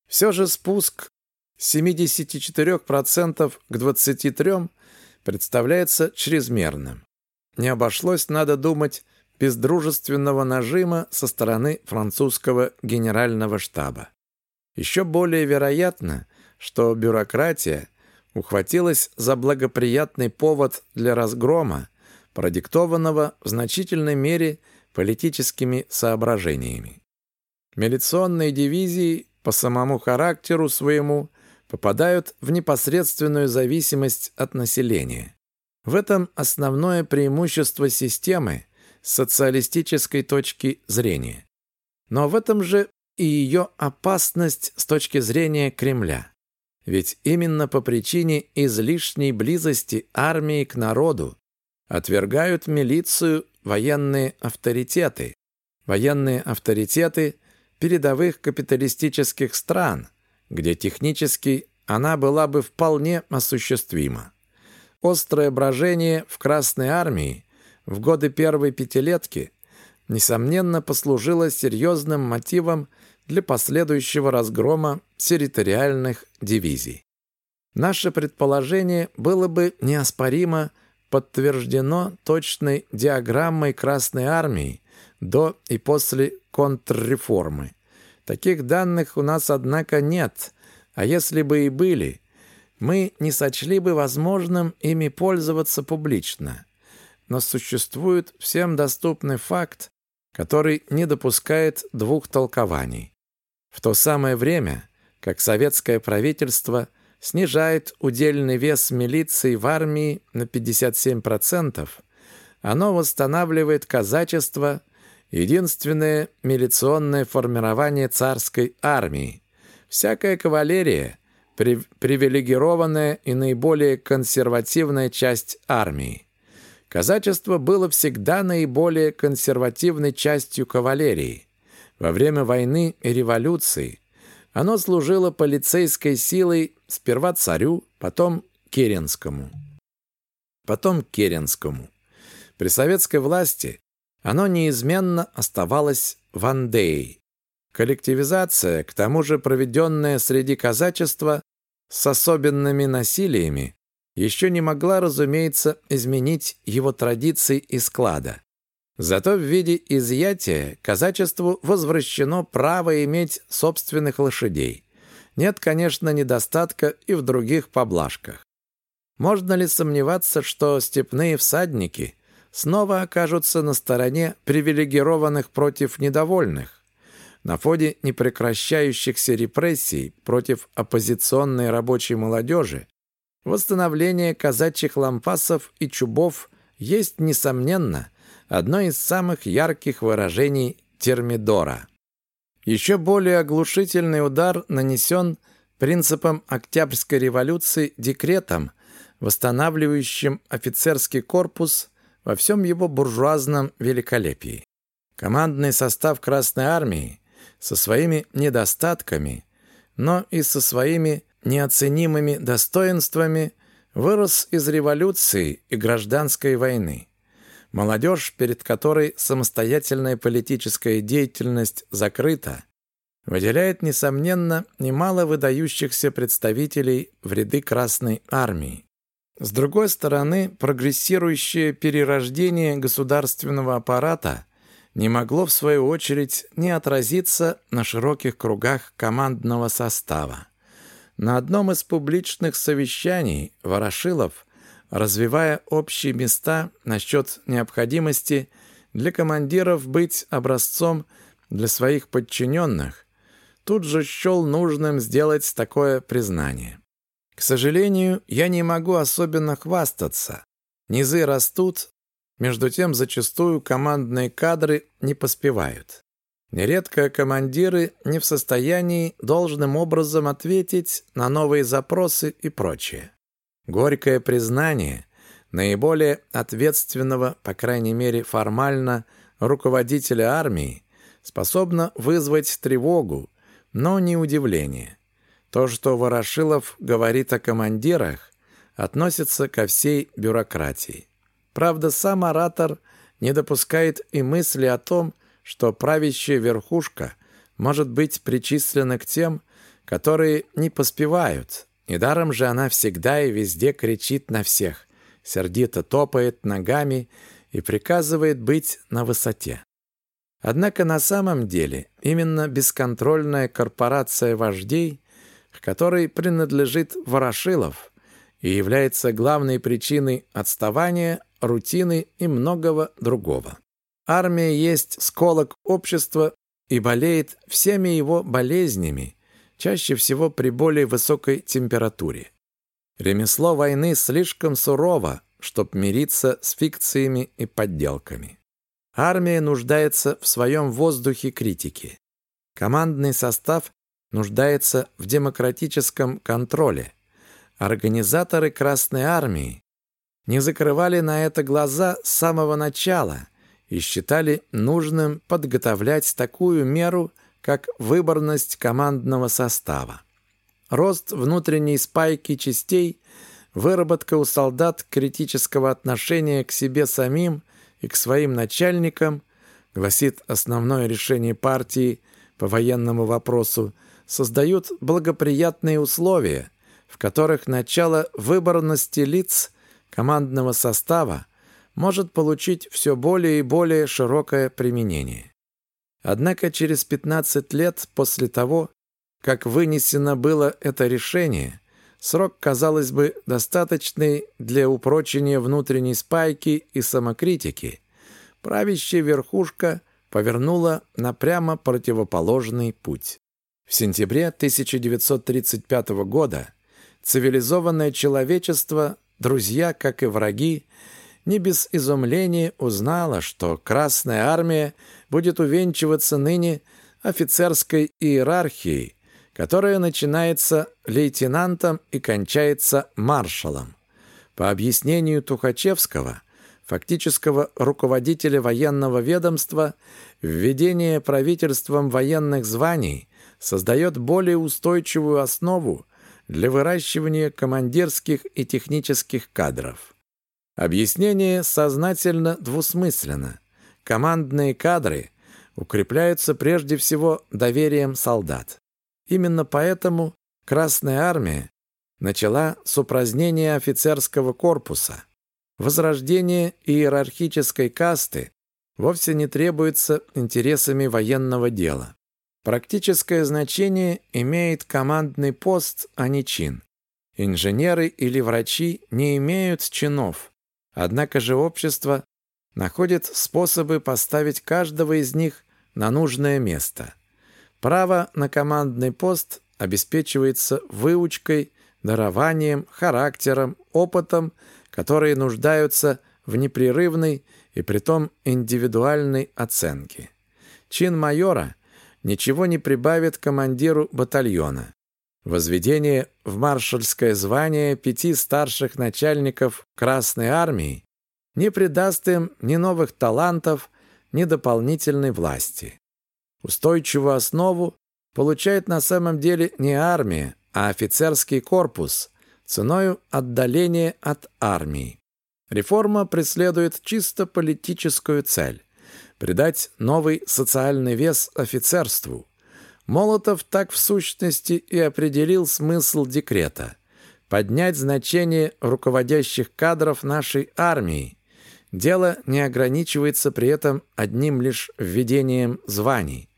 Все же спуск с 74% к 23% представляется чрезмерным. Не обошлось, надо думать, без дружественного нажима со стороны французского генерального штаба. Еще более вероятно, что бюрократия ухватилась за благоприятный повод для разгрома, продиктованного в значительной мере политическими соображениями. Милиционные дивизии по самому характеру своему попадают в непосредственную зависимость от населения. В этом основное преимущество системы с социалистической точки зрения. Но в этом же и ее опасность с точки зрения Кремля. Ведь именно по причине излишней близости армии к народу отвергают милицию военные авторитеты. Военные авторитеты передовых капиталистических стран, где технически она была бы вполне осуществима. Острое брожение в Красной армии в годы первой пятилетки несомненно послужило серьезным мотивом для последующего разгрома территориальных дивизий. Наше предположение было бы неоспоримо подтверждено точной диаграммой Красной армии до и после контрреформы. Таких данных у нас, однако, нет, а если бы и были, мы не сочли бы возможным ими пользоваться публично. Но существует всем доступный факт, который не допускает двух толкований. В то самое время, как советское правительство снижает удельный вес милиции в армии на 57%, оно восстанавливает казачество, единственное милиционное формирование царской армии. Всякая кавалерия привилегированная и наиболее консервативная часть армии. Казачество было всегда наиболее консервативной частью кавалерии. Во время войны и революции оно служило полицейской силой сперва царю, потом Керенскому. Потом Керенскому. При советской власти оно неизменно оставалось вандеей. Коллективизация, к тому же проведенная среди казачества, с особенными насилиями, еще не могла, разумеется, изменить его традиции и склада. Зато в виде изъятия казачеству возвращено право иметь собственных лошадей. Нет, конечно, недостатка и в других поблажках. Можно ли сомневаться, что степные всадники снова окажутся на стороне привилегированных против недовольных? На фоне непрекращающихся репрессий против оппозиционной рабочей молодежи восстановление казачьих лампасов и чубов есть, несомненно, одно из самых ярких выражений термидора. Еще более оглушительный удар нанесен принципом Октябрьской революции декретом, восстанавливающим офицерский корпус во всем его буржуазном великолепии. Командный состав Красной Армии со своими недостатками, но и со своими неоценимыми достоинствами вырос из революции и гражданской войны. Молодежь, перед которой самостоятельная политическая деятельность закрыта, выделяет, несомненно, немало выдающихся представителей в ряды Красной Армии. С другой стороны, прогрессирующее перерождение государственного аппарата не могло, в свою очередь, не отразиться на широких кругах командного состава. На одном из публичных совещаний Ворошилов развивая общие места насчет необходимости для командиров быть образцом для своих подчиненных, тут же счел нужным сделать такое признание. К сожалению, я не могу особенно хвастаться. Низы растут, между тем зачастую командные кадры не поспевают. Нередко командиры не в состоянии должным образом ответить на новые запросы и прочее. Горькое признание наиболее ответственного, по крайней мере формально, руководителя армии способно вызвать тревогу, но не удивление. То, что Ворошилов говорит о командирах, относится ко всей бюрократии. Правда, сам оратор не допускает и мысли о том, что правящая верхушка может быть причислена к тем, которые не поспевают, Недаром же она всегда и везде кричит на всех, сердито топает ногами и приказывает быть на высоте. Однако на самом деле именно бесконтрольная корпорация вождей, к которой принадлежит Ворошилов, и является главной причиной отставания, рутины и многого другого. Армия есть сколок общества и болеет всеми его болезнями, чаще всего при более высокой температуре. Ремесло войны слишком сурово, чтобы мириться с фикциями и подделками. Армия нуждается в своем воздухе критики. Командный состав нуждается в демократическом контроле. Организаторы Красной Армии не закрывали на это глаза с самого начала и считали нужным подготовлять такую меру как выборность командного состава. Рост внутренней спайки частей, выработка у солдат критического отношения к себе самим и к своим начальникам, гласит основное решение партии по военному вопросу, создают благоприятные условия, в которых начало выборности лиц командного состава может получить все более и более широкое применение. Однако через 15 лет после того, как вынесено было это решение, срок, казалось бы, достаточный для упрочения внутренней спайки и самокритики, правящая верхушка повернула на прямо противоположный путь. В сентябре 1935 года цивилизованное человечество, друзья, как и враги, не без изумления узнала, что Красная Армия будет увенчиваться ныне офицерской иерархией, которая начинается лейтенантом и кончается маршалом. По объяснению Тухачевского, фактического руководителя военного ведомства, введение правительством военных званий создает более устойчивую основу для выращивания командирских и технических кадров. Объяснение сознательно двусмысленно. Командные кадры укрепляются прежде всего доверием солдат. Именно поэтому Красная Армия начала с упразднения офицерского корпуса. Возрождение иерархической касты вовсе не требуется интересами военного дела. Практическое значение имеет командный пост, а не чин. Инженеры или врачи не имеют чинов. Однако же общество находит способы поставить каждого из них на нужное место. Право на командный пост обеспечивается выучкой, дарованием, характером, опытом, которые нуждаются в непрерывной и притом индивидуальной оценке. Чин майора ничего не прибавит командиру батальона. Возведение в маршальское звание пяти старших начальников Красной армии не придаст им ни новых талантов, ни дополнительной власти. Устойчивую основу получает на самом деле не армия, а офицерский корпус ценою отдаления от армии. Реформа преследует чисто политическую цель – придать новый социальный вес офицерству. Молотов так в сущности и определил смысл декрета – поднять значение руководящих кадров нашей армии. Дело не ограничивается при этом одним лишь введением званий.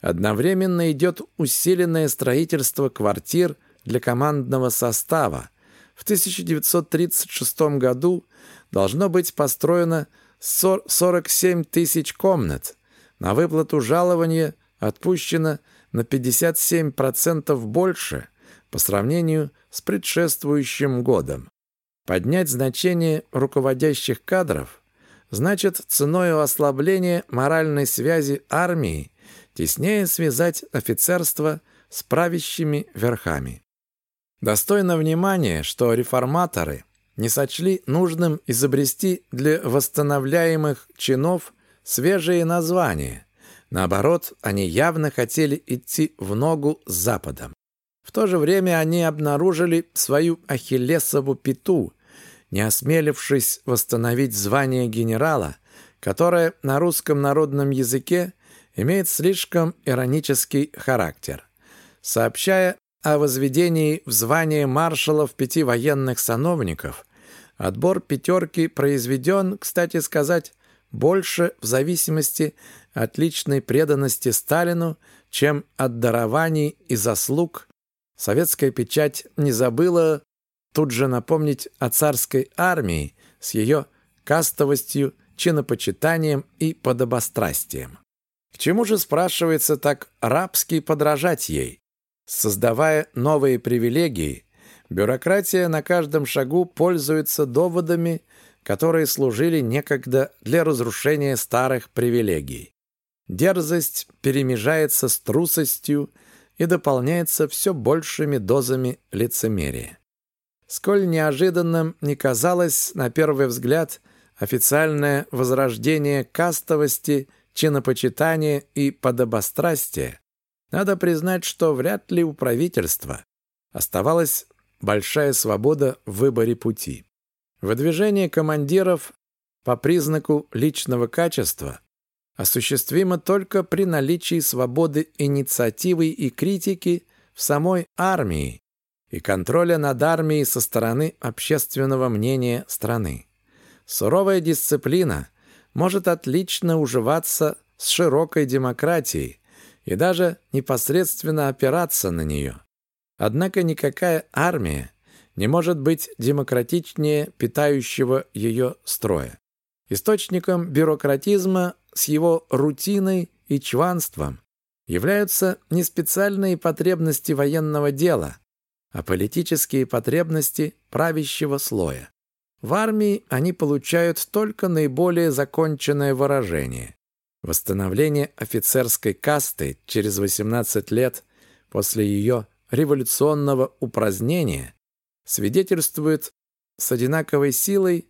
Одновременно идет усиленное строительство квартир для командного состава. В 1936 году должно быть построено 47 тысяч комнат. На выплату жалования отпущено на 57% больше по сравнению с предшествующим годом. Поднять значение руководящих кадров значит ценой ослабления моральной связи армии теснее связать офицерство с правящими верхами. Достойно внимания, что реформаторы не сочли нужным изобрести для восстановляемых чинов свежие названия. Наоборот, они явно хотели идти в ногу с Западом. В то же время они обнаружили свою ахиллесову пяту, не осмелившись восстановить звание генерала, которое на русском народном языке имеет слишком иронический характер. Сообщая о возведении в звание маршалов пяти военных сановников, отбор пятерки произведен, кстати сказать, больше в зависимости от личной преданности Сталину, чем от дарований и заслуг. Советская печать не забыла тут же напомнить о царской армии с ее кастовостью, чинопочитанием и подобострастием. К чему же, спрашивается, так рабски подражать ей? Создавая новые привилегии, бюрократия на каждом шагу пользуется доводами, которые служили некогда для разрушения старых привилегий. Дерзость перемежается с трусостью и дополняется все большими дозами лицемерия. Сколь неожиданным не казалось, на первый взгляд, официальное возрождение кастовости – чинопочитание и подобострастие, надо признать, что вряд ли у правительства оставалась большая свобода в выборе пути. Выдвижение командиров по признаку личного качества осуществимо только при наличии свободы инициативы и критики в самой армии и контроля над армией со стороны общественного мнения страны. Суровая дисциплина может отлично уживаться с широкой демократией и даже непосредственно опираться на нее. Однако никакая армия не может быть демократичнее питающего ее строя. Источником бюрократизма с его рутиной и чванством являются не специальные потребности военного дела, а политические потребности правящего слоя. В армии они получают только наиболее законченное выражение. Восстановление офицерской касты через 18 лет после ее революционного упразднения свидетельствует с одинаковой силой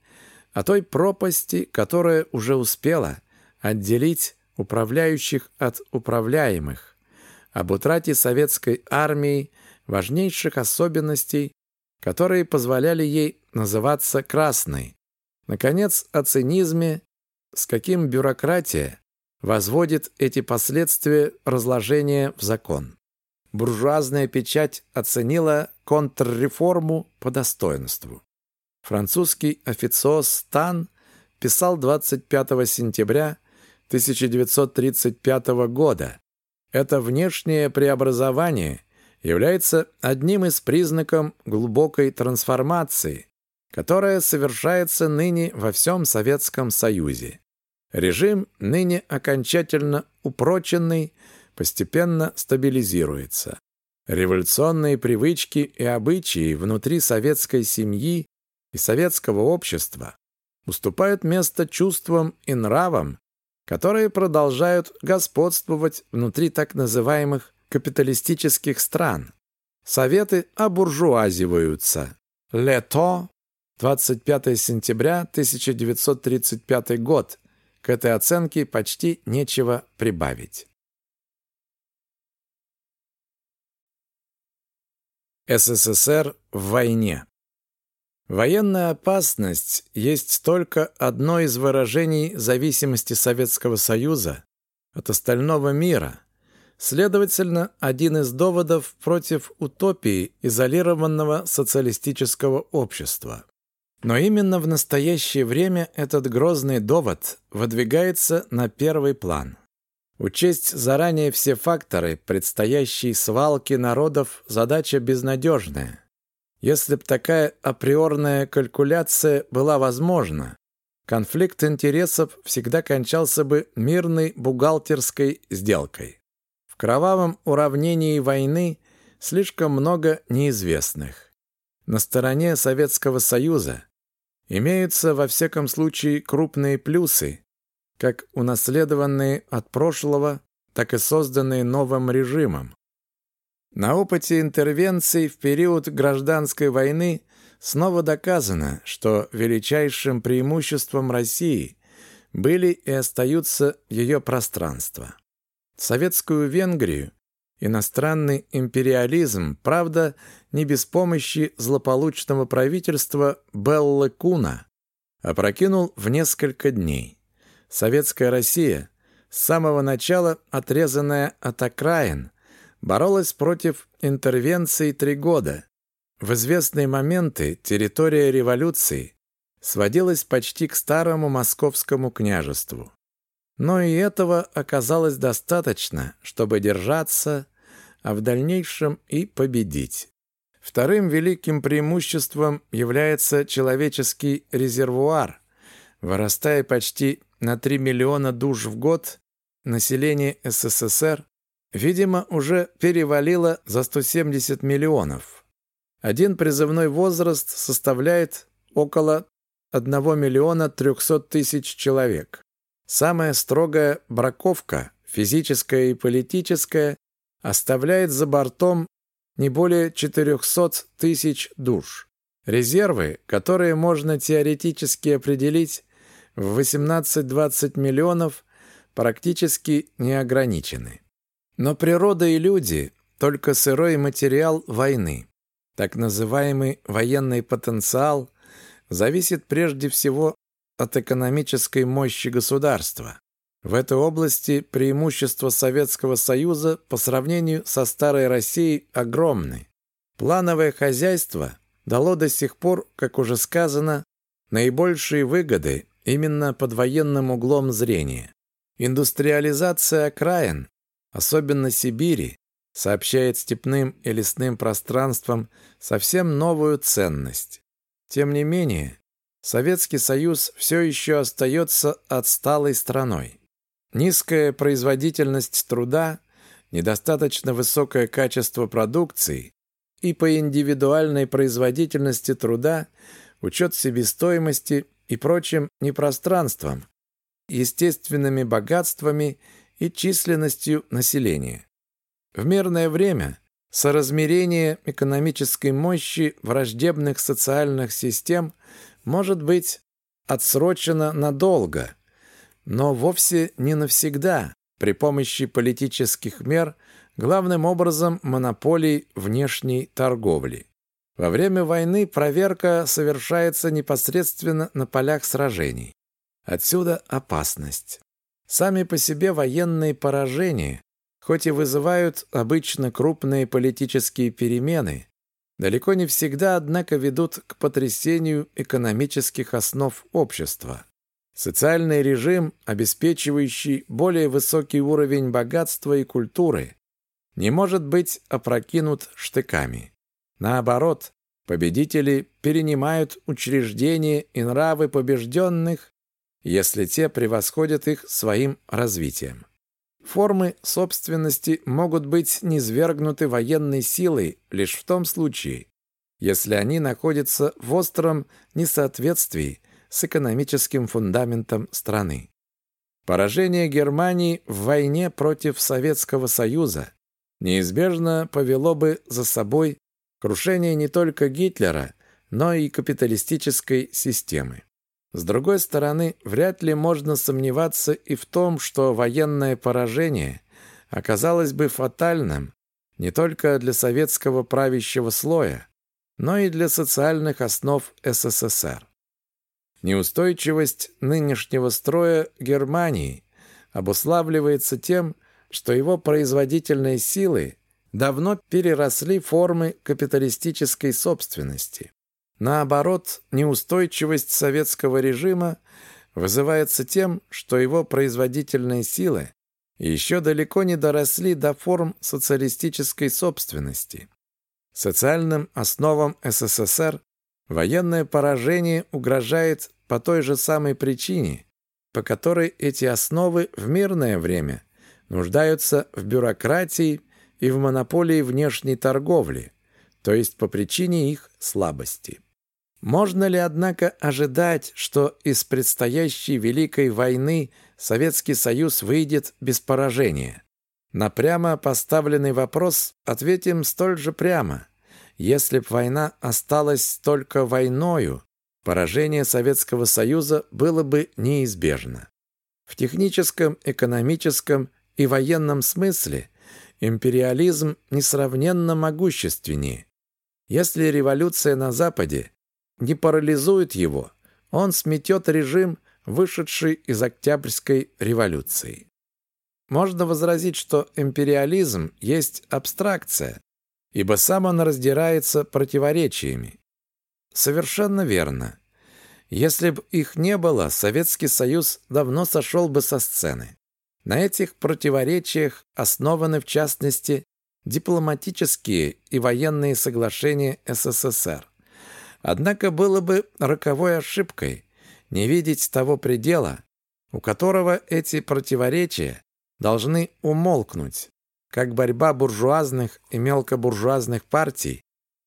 о той пропасти, которая уже успела отделить управляющих от управляемых, об утрате советской армии важнейших особенностей которые позволяли ей называться «красной». Наконец, о цинизме, с каким бюрократия возводит эти последствия разложения в закон. буржуазная печать оценила контрреформу по достоинству. Французский официоз Стан писал 25 сентября 1935 года. Это внешнее преобразование является одним из признаков глубокой трансформации, которая совершается ныне во всем Советском Союзе. Режим, ныне окончательно упроченный, постепенно стабилизируется. Революционные привычки и обычаи внутри советской семьи и советского общества уступают место чувствам и нравам, которые продолжают господствовать внутри так называемых капиталистических стран. Советы обуржуазиваются. Лето, 25 сентября 1935 год. К этой оценке почти нечего прибавить. СССР в войне. Военная опасность есть только одно из выражений зависимости Советского Союза от остального мира. Следовательно, один из доводов против утопии изолированного социалистического общества. Но именно в настоящее время этот грозный довод выдвигается на первый план. Учесть заранее все факторы предстоящей свалки народов – задача безнадежная. Если б такая априорная калькуляция была возможна, конфликт интересов всегда кончался бы мирной бухгалтерской сделкой. В кровавом уравнении войны слишком много неизвестных. На стороне Советского Союза имеются во всяком случае крупные плюсы, как унаследованные от прошлого, так и созданные новым режимом. На опыте интервенций в период гражданской войны снова доказано, что величайшим преимуществом России были и остаются ее пространства. Советскую Венгрию иностранный империализм, правда, не без помощи злополучного правительства Беллы Куна, опрокинул в несколько дней. Советская Россия, с самого начала отрезанная от окраин, боролась против интервенции три года. В известные моменты территория революции сводилась почти к старому московскому княжеству. Но и этого оказалось достаточно, чтобы держаться, а в дальнейшем и победить. Вторым великим преимуществом является человеческий резервуар, вырастая почти на 3 миллиона душ в год, население СССР, видимо, уже перевалило за 170 миллионов. Один призывной возраст составляет около 1 миллиона 300 тысяч человек. Самая строгая браковка, физическая и политическая, оставляет за бортом не более 400 тысяч душ. Резервы, которые можно теоретически определить в 18-20 миллионов практически не ограничены. Но природа и люди – только сырой материал войны. Так называемый военный потенциал зависит прежде всего от экономической мощи государства. В этой области преимущества Советского Союза по сравнению со Старой Россией огромны. Плановое хозяйство дало до сих пор, как уже сказано, наибольшие выгоды именно под военным углом зрения. Индустриализация окраин, особенно Сибири, сообщает степным и лесным пространствам совсем новую ценность. Тем не менее, Советский Союз все еще остается отсталой страной. Низкая производительность труда, недостаточно высокое качество продукции и по индивидуальной производительности труда учет себестоимости и прочим непространством, естественными богатствами и численностью населения. В мирное время соразмерение экономической мощи враждебных социальных систем может быть отсрочено надолго, но вовсе не навсегда при помощи политических мер, главным образом монополий внешней торговли. Во время войны проверка совершается непосредственно на полях сражений. Отсюда опасность. Сами по себе военные поражения хоть и вызывают обычно крупные политические перемены, далеко не всегда, однако, ведут к потрясению экономических основ общества. Социальный режим, обеспечивающий более высокий уровень богатства и культуры, не может быть опрокинут штыками. Наоборот, победители перенимают учреждения и нравы побежденных, если те превосходят их своим развитием. Формы собственности могут быть низвергнуты военной силой лишь в том случае, если они находятся в остром несоответствии с экономическим фундаментом страны. Поражение Германии в войне против Советского Союза неизбежно повело бы за собой крушение не только Гитлера, но и капиталистической системы. С другой стороны, вряд ли можно сомневаться и в том, что военное поражение оказалось бы фатальным не только для советского правящего слоя, но и для социальных основ СССР. Неустойчивость нынешнего строя Германии обуславливается тем, что его производительные силы давно переросли формы капиталистической собственности. Наоборот, неустойчивость советского режима вызывается тем, что его производительные силы еще далеко не доросли до форм социалистической собственности. Социальным основам СССР военное поражение угрожает по той же самой причине, по которой эти основы в мирное время нуждаются в бюрократии и в монополии внешней торговли, то есть по причине их слабости. Можно ли, однако, ожидать, что из предстоящей Великой войны Советский Союз выйдет без поражения? На прямо поставленный вопрос ответим столь же прямо. Если б война осталась только войною, поражение Советского Союза было бы неизбежно. В техническом, экономическом и военном смысле империализм несравненно могущественнее. Если революция на Западе не парализует его, он сметет режим, вышедший из Октябрьской революции. Можно возразить, что империализм есть абстракция, ибо сам он раздирается противоречиями. Совершенно верно. Если бы их не было, Советский Союз давно сошел бы со сцены. На этих противоречиях основаны, в частности, дипломатические и военные соглашения СССР. Однако было бы роковой ошибкой не видеть того предела, у которого эти противоречия должны умолкнуть, как борьба буржуазных и мелкобуржуазных партий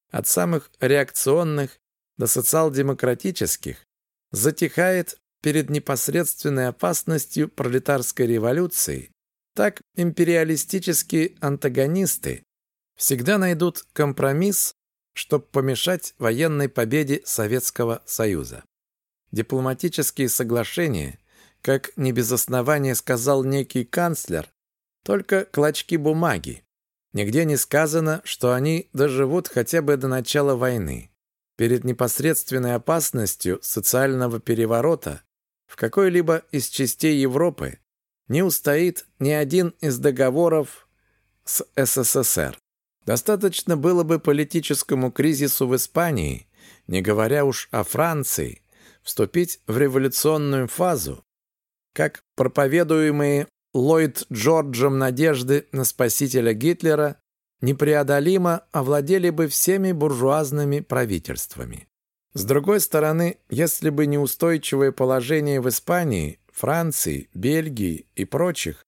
от самых реакционных до социал-демократических затихает перед непосредственной опасностью пролетарской революции, так империалистические антагонисты всегда найдут компромисс, чтобы помешать военной победе Советского Союза. Дипломатические соглашения, как не без основания сказал некий канцлер, только клочки бумаги. Нигде не сказано, что они доживут хотя бы до начала войны. Перед непосредственной опасностью социального переворота в какой-либо из частей Европы не устоит ни один из договоров с СССР. Достаточно было бы политическому кризису в Испании, не говоря уж о Франции, вступить в революционную фазу, как проповедуемые Ллойд Джорджем надежды на спасителя Гитлера непреодолимо овладели бы всеми буржуазными правительствами. С другой стороны, если бы неустойчивое положение в Испании, Франции, Бельгии и прочих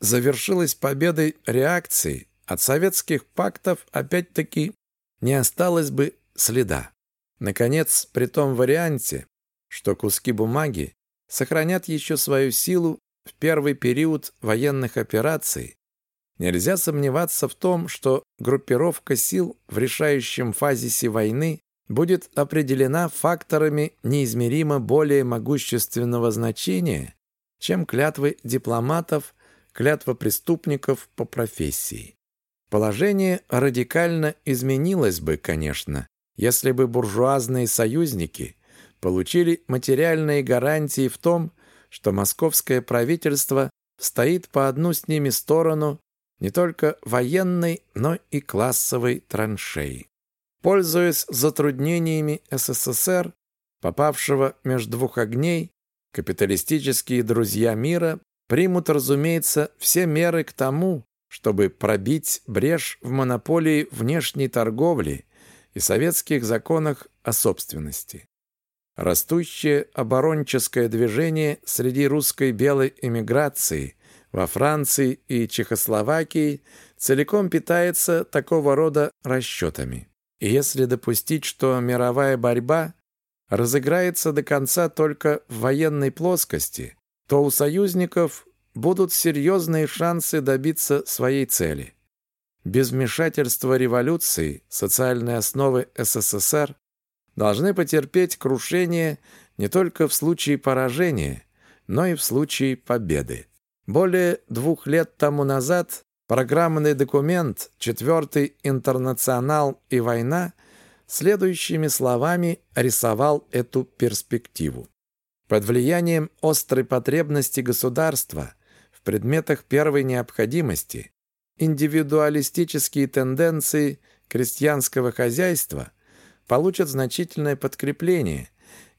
завершилось победой реакции, от советских пактов опять-таки не осталось бы следа. Наконец, при том варианте, что куски бумаги сохранят еще свою силу в первый период военных операций, нельзя сомневаться в том, что группировка сил в решающем фазисе войны будет определена факторами неизмеримо более могущественного значения, чем клятвы дипломатов, клятва преступников по профессии. Положение радикально изменилось бы, конечно, если бы буржуазные союзники получили материальные гарантии в том, что московское правительство стоит по одну с ними сторону не только военной, но и классовой траншеи. Пользуясь затруднениями СССР, попавшего между двух огней, капиталистические друзья мира примут, разумеется, все меры к тому, чтобы пробить брешь в монополии внешней торговли и советских законах о собственности. Растущее оборонческое движение среди русской белой эмиграции во Франции и Чехословакии целиком питается такого рода расчетами. И если допустить, что мировая борьба разыграется до конца только в военной плоскости, то у союзников будут серьезные шансы добиться своей цели. Без вмешательства революции социальные основы СССР должны потерпеть крушение не только в случае поражения, но и в случае победы. Более двух лет тому назад программный документ «Четвертый интернационал и война» следующими словами рисовал эту перспективу. Под влиянием острой потребности государства предметах первой необходимости индивидуалистические тенденции крестьянского хозяйства получат значительное подкрепление,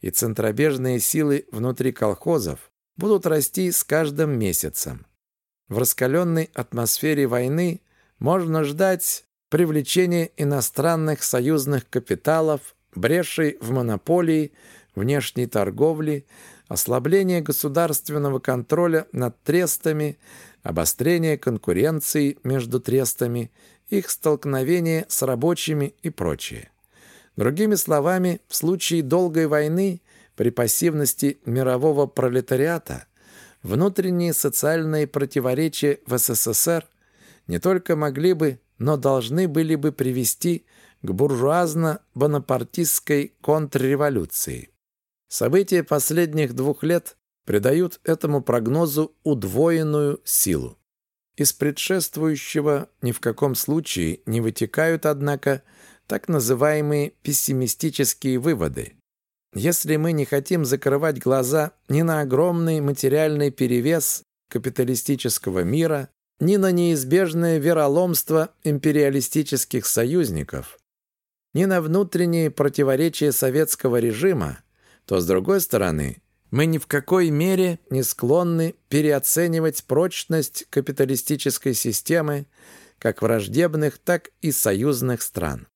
и центробежные силы внутри колхозов будут расти с каждым месяцем. В раскаленной атмосфере войны можно ждать привлечения иностранных союзных капиталов, брешей в монополии, внешней торговли, ослабления государственного контроля над трестами, обострение конкуренции между трестами, их столкновение с рабочими и прочее. Другими словами, в случае долгой войны при пассивности мирового пролетариата внутренние социальные противоречия в СССР не только могли бы, но должны были бы привести к буржуазно-бонапартистской контрреволюции. События последних двух лет придают этому прогнозу удвоенную силу. Из предшествующего ни в каком случае не вытекают, однако, так называемые пессимистические выводы. Если мы не хотим закрывать глаза ни на огромный материальный перевес капиталистического мира, ни на неизбежное вероломство империалистических союзников, ни на внутренние противоречия советского режима, то, с другой стороны, мы ни в какой мере не склонны переоценивать прочность капиталистической системы как враждебных, так и союзных стран.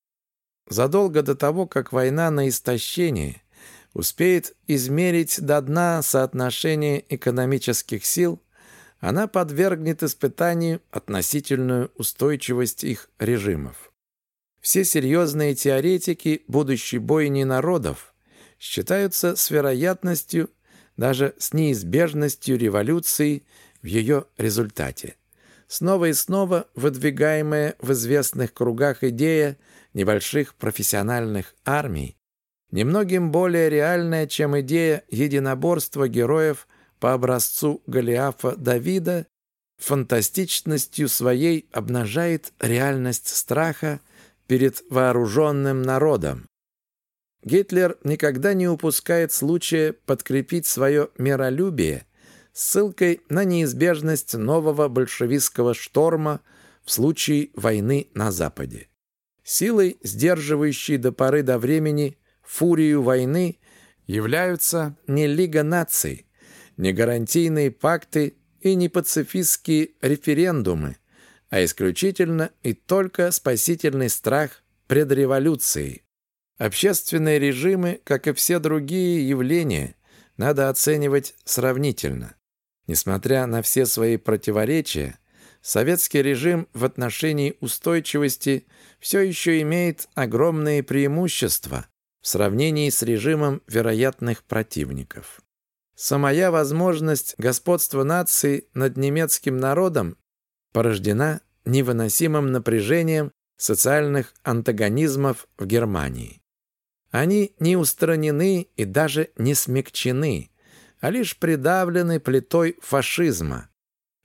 Задолго до того, как война на истощение успеет измерить до дна соотношение экономических сил, она подвергнет испытанию относительную устойчивость их режимов. Все серьезные теоретики будущей бойни народов считаются с вероятностью, даже с неизбежностью революции в ее результате. Снова и снова выдвигаемая в известных кругах идея небольших профессиональных армий, немногим более реальная, чем идея единоборства героев по образцу Голиафа Давида, фантастичностью своей обнажает реальность страха перед вооруженным народом. Гитлер никогда не упускает случая подкрепить свое миролюбие ссылкой на неизбежность нового большевистского шторма в случае войны на Западе. Силой, сдерживающей до поры до времени фурию войны, являются не Лига наций, не гарантийные пакты и не пацифистские референдумы, а исключительно и только спасительный страх пред революцией. Общественные режимы, как и все другие явления, надо оценивать сравнительно. Несмотря на все свои противоречия, советский режим в отношении устойчивости все еще имеет огромные преимущества в сравнении с режимом вероятных противников. Самая возможность господства нации над немецким народом порождена невыносимым напряжением социальных антагонизмов в Германии. Они не устранены и даже не смягчены, а лишь придавлены плитой фашизма.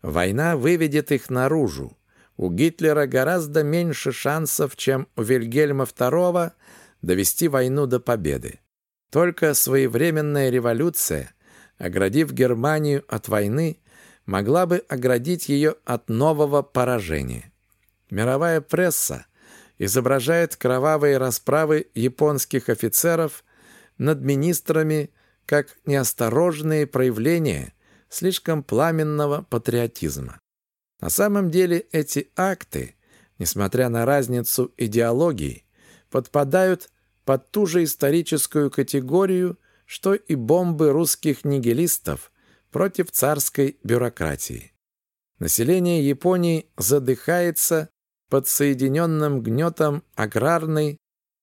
Война выведет их наружу. У Гитлера гораздо меньше шансов, чем у Вильгельма II довести войну до победы. Только своевременная революция, оградив Германию от войны, могла бы оградить ее от нового поражения. Мировая пресса изображает кровавые расправы японских офицеров над министрами как неосторожные проявления слишком пламенного патриотизма. На самом деле эти акты, несмотря на разницу идеологии, подпадают под ту же историческую категорию, что и бомбы русских нигилистов против царской бюрократии. Население Японии задыхается под соединенным гнетом аграрной,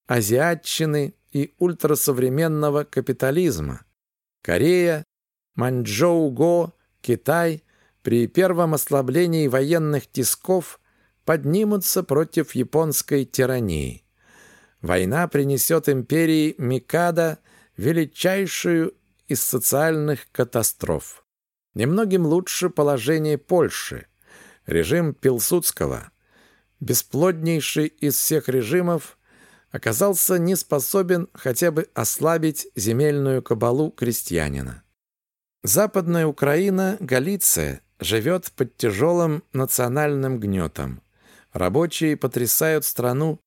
азиатчины и ультрасовременного капитализма. Корея, Маньчжоу-Го, Китай при первом ослаблении военных тисков поднимутся против японской тирании. Война принесет империи Микада величайшую из социальных катастроф. Немногим лучше положение Польши. Режим Пилсудского, бесплоднейший из всех режимов, оказался не способен хотя бы ослабить земельную кабалу крестьянина. Западная Украина, Галиция, живет под тяжелым национальным гнетом. Рабочие потрясают страну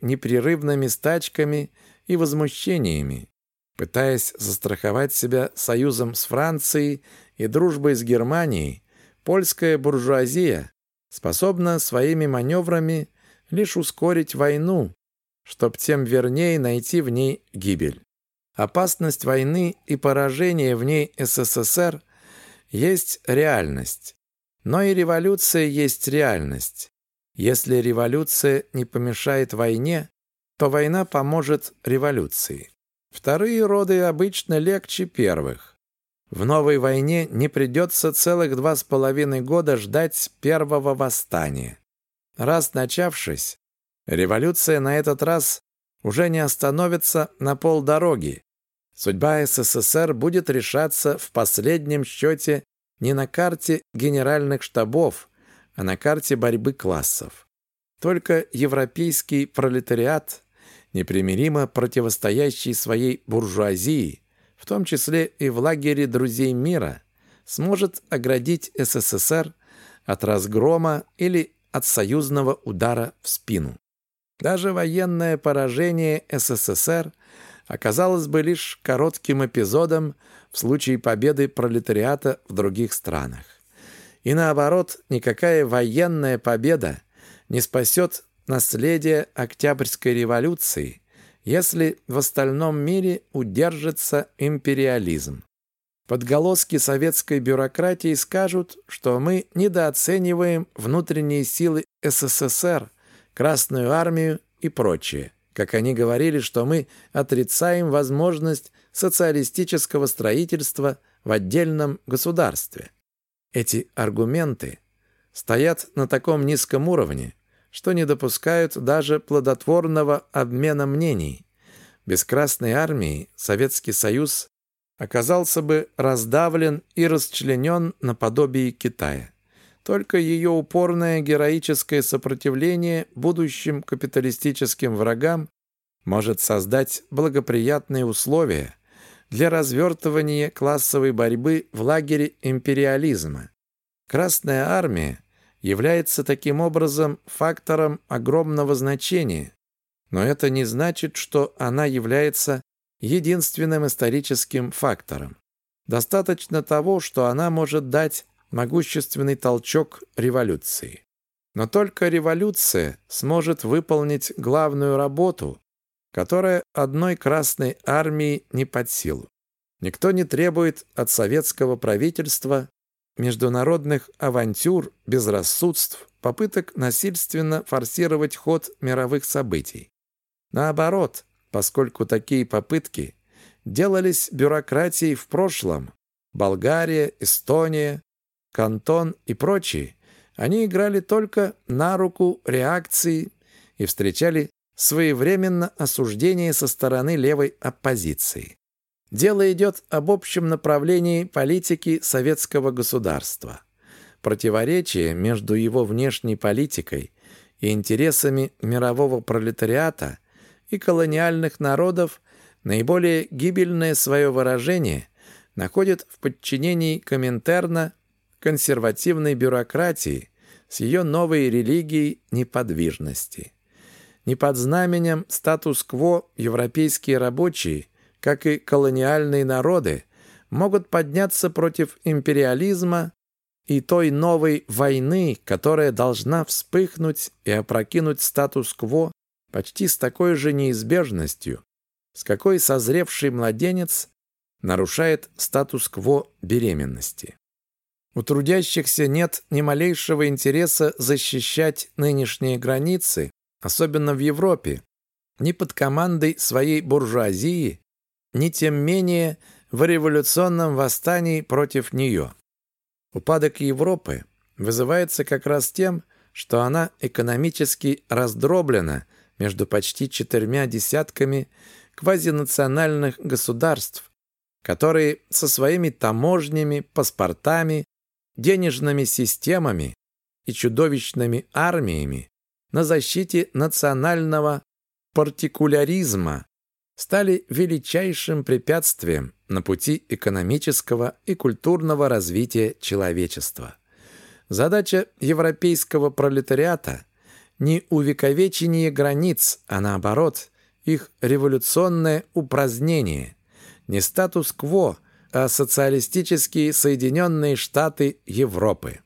непрерывными стачками и возмущениями, пытаясь застраховать себя союзом с Францией и дружбой с Германией, польская буржуазия способна своими маневрами лишь ускорить войну, чтоб тем вернее найти в ней гибель. Опасность войны и поражение в ней СССР есть реальность. Но и революция есть реальность. Если революция не помешает войне, то война поможет революции. Вторые роды обычно легче первых. В новой войне не придется целых два с половиной года ждать первого восстания. Раз начавшись, революция на этот раз уже не остановится на полдороги. Судьба СССР будет решаться в последнем счете не на карте генеральных штабов, а на карте борьбы классов. Только европейский пролетариат, непримиримо противостоящий своей буржуазии, в том числе и в лагере друзей мира, сможет оградить СССР от разгрома или от союзного удара в спину. Даже военное поражение СССР оказалось бы лишь коротким эпизодом в случае победы пролетариата в других странах. И наоборот, никакая военная победа не спасет наследие Октябрьской революции, если в остальном мире удержится империализм. Подголоски советской бюрократии скажут, что мы недооцениваем внутренние силы СССР, Красную армию и прочее. Как они говорили, что мы отрицаем возможность социалистического строительства в отдельном государстве. Эти аргументы стоят на таком низком уровне, что не допускают даже плодотворного обмена мнений. Без Красной армии Советский Союз оказался бы раздавлен и расчленен наподобие Китая. Только ее упорное героическое сопротивление будущим капиталистическим врагам может создать благоприятные условия для развертывания классовой борьбы в лагере империализма. Красная армия является таким образом фактором огромного значения, но это не значит, что она является единственным историческим фактором. Достаточно того, что она может дать могущественный толчок революции. Но только революция сможет выполнить главную работу, которая одной Красной армии не под силу. Никто не требует от советского правительства международных авантюр, безрассудств, попыток насильственно форсировать ход мировых событий. Наоборот, поскольку такие попытки делались бюрократией в прошлом, Болгария, Эстония, Кантон и прочие, они играли только на руку реакции и встречали своевременно осуждение со стороны левой оппозиции. Дело идет об общем направлении политики советского государства. Противоречие между его внешней политикой и интересами мирового пролетариата и колониальных народов наиболее гибельное свое выражение находит в подчинении Коминтерна консервативной бюрократии с ее новой религией неподвижности. Не под знаменем статус-кво европейские рабочие, как и колониальные народы, могут подняться против империализма и той новой войны, которая должна вспыхнуть и опрокинуть статус-кво почти с такой же неизбежностью, с какой созревший младенец нарушает статус-кво беременности. У трудящихся нет ни малейшего интереса защищать нынешние границы, особенно в Европе, ни под командой своей буржуазии, ни тем менее в революционном восстании против нее. Упадок Европы вызывается как раз тем, что она экономически раздроблена между почти четырьмя десятками квазинациональных государств, которые со своими таможнями, паспортами, денежными системами и чудовищными армиями на защите национального партикуляризма стали величайшим препятствием на пути экономического и культурного развития человечества. Задача европейского пролетариата не увековечение границ, а наоборот, их революционное упразднение, не статус-кво, а социалистические Соединенные Штаты Европы.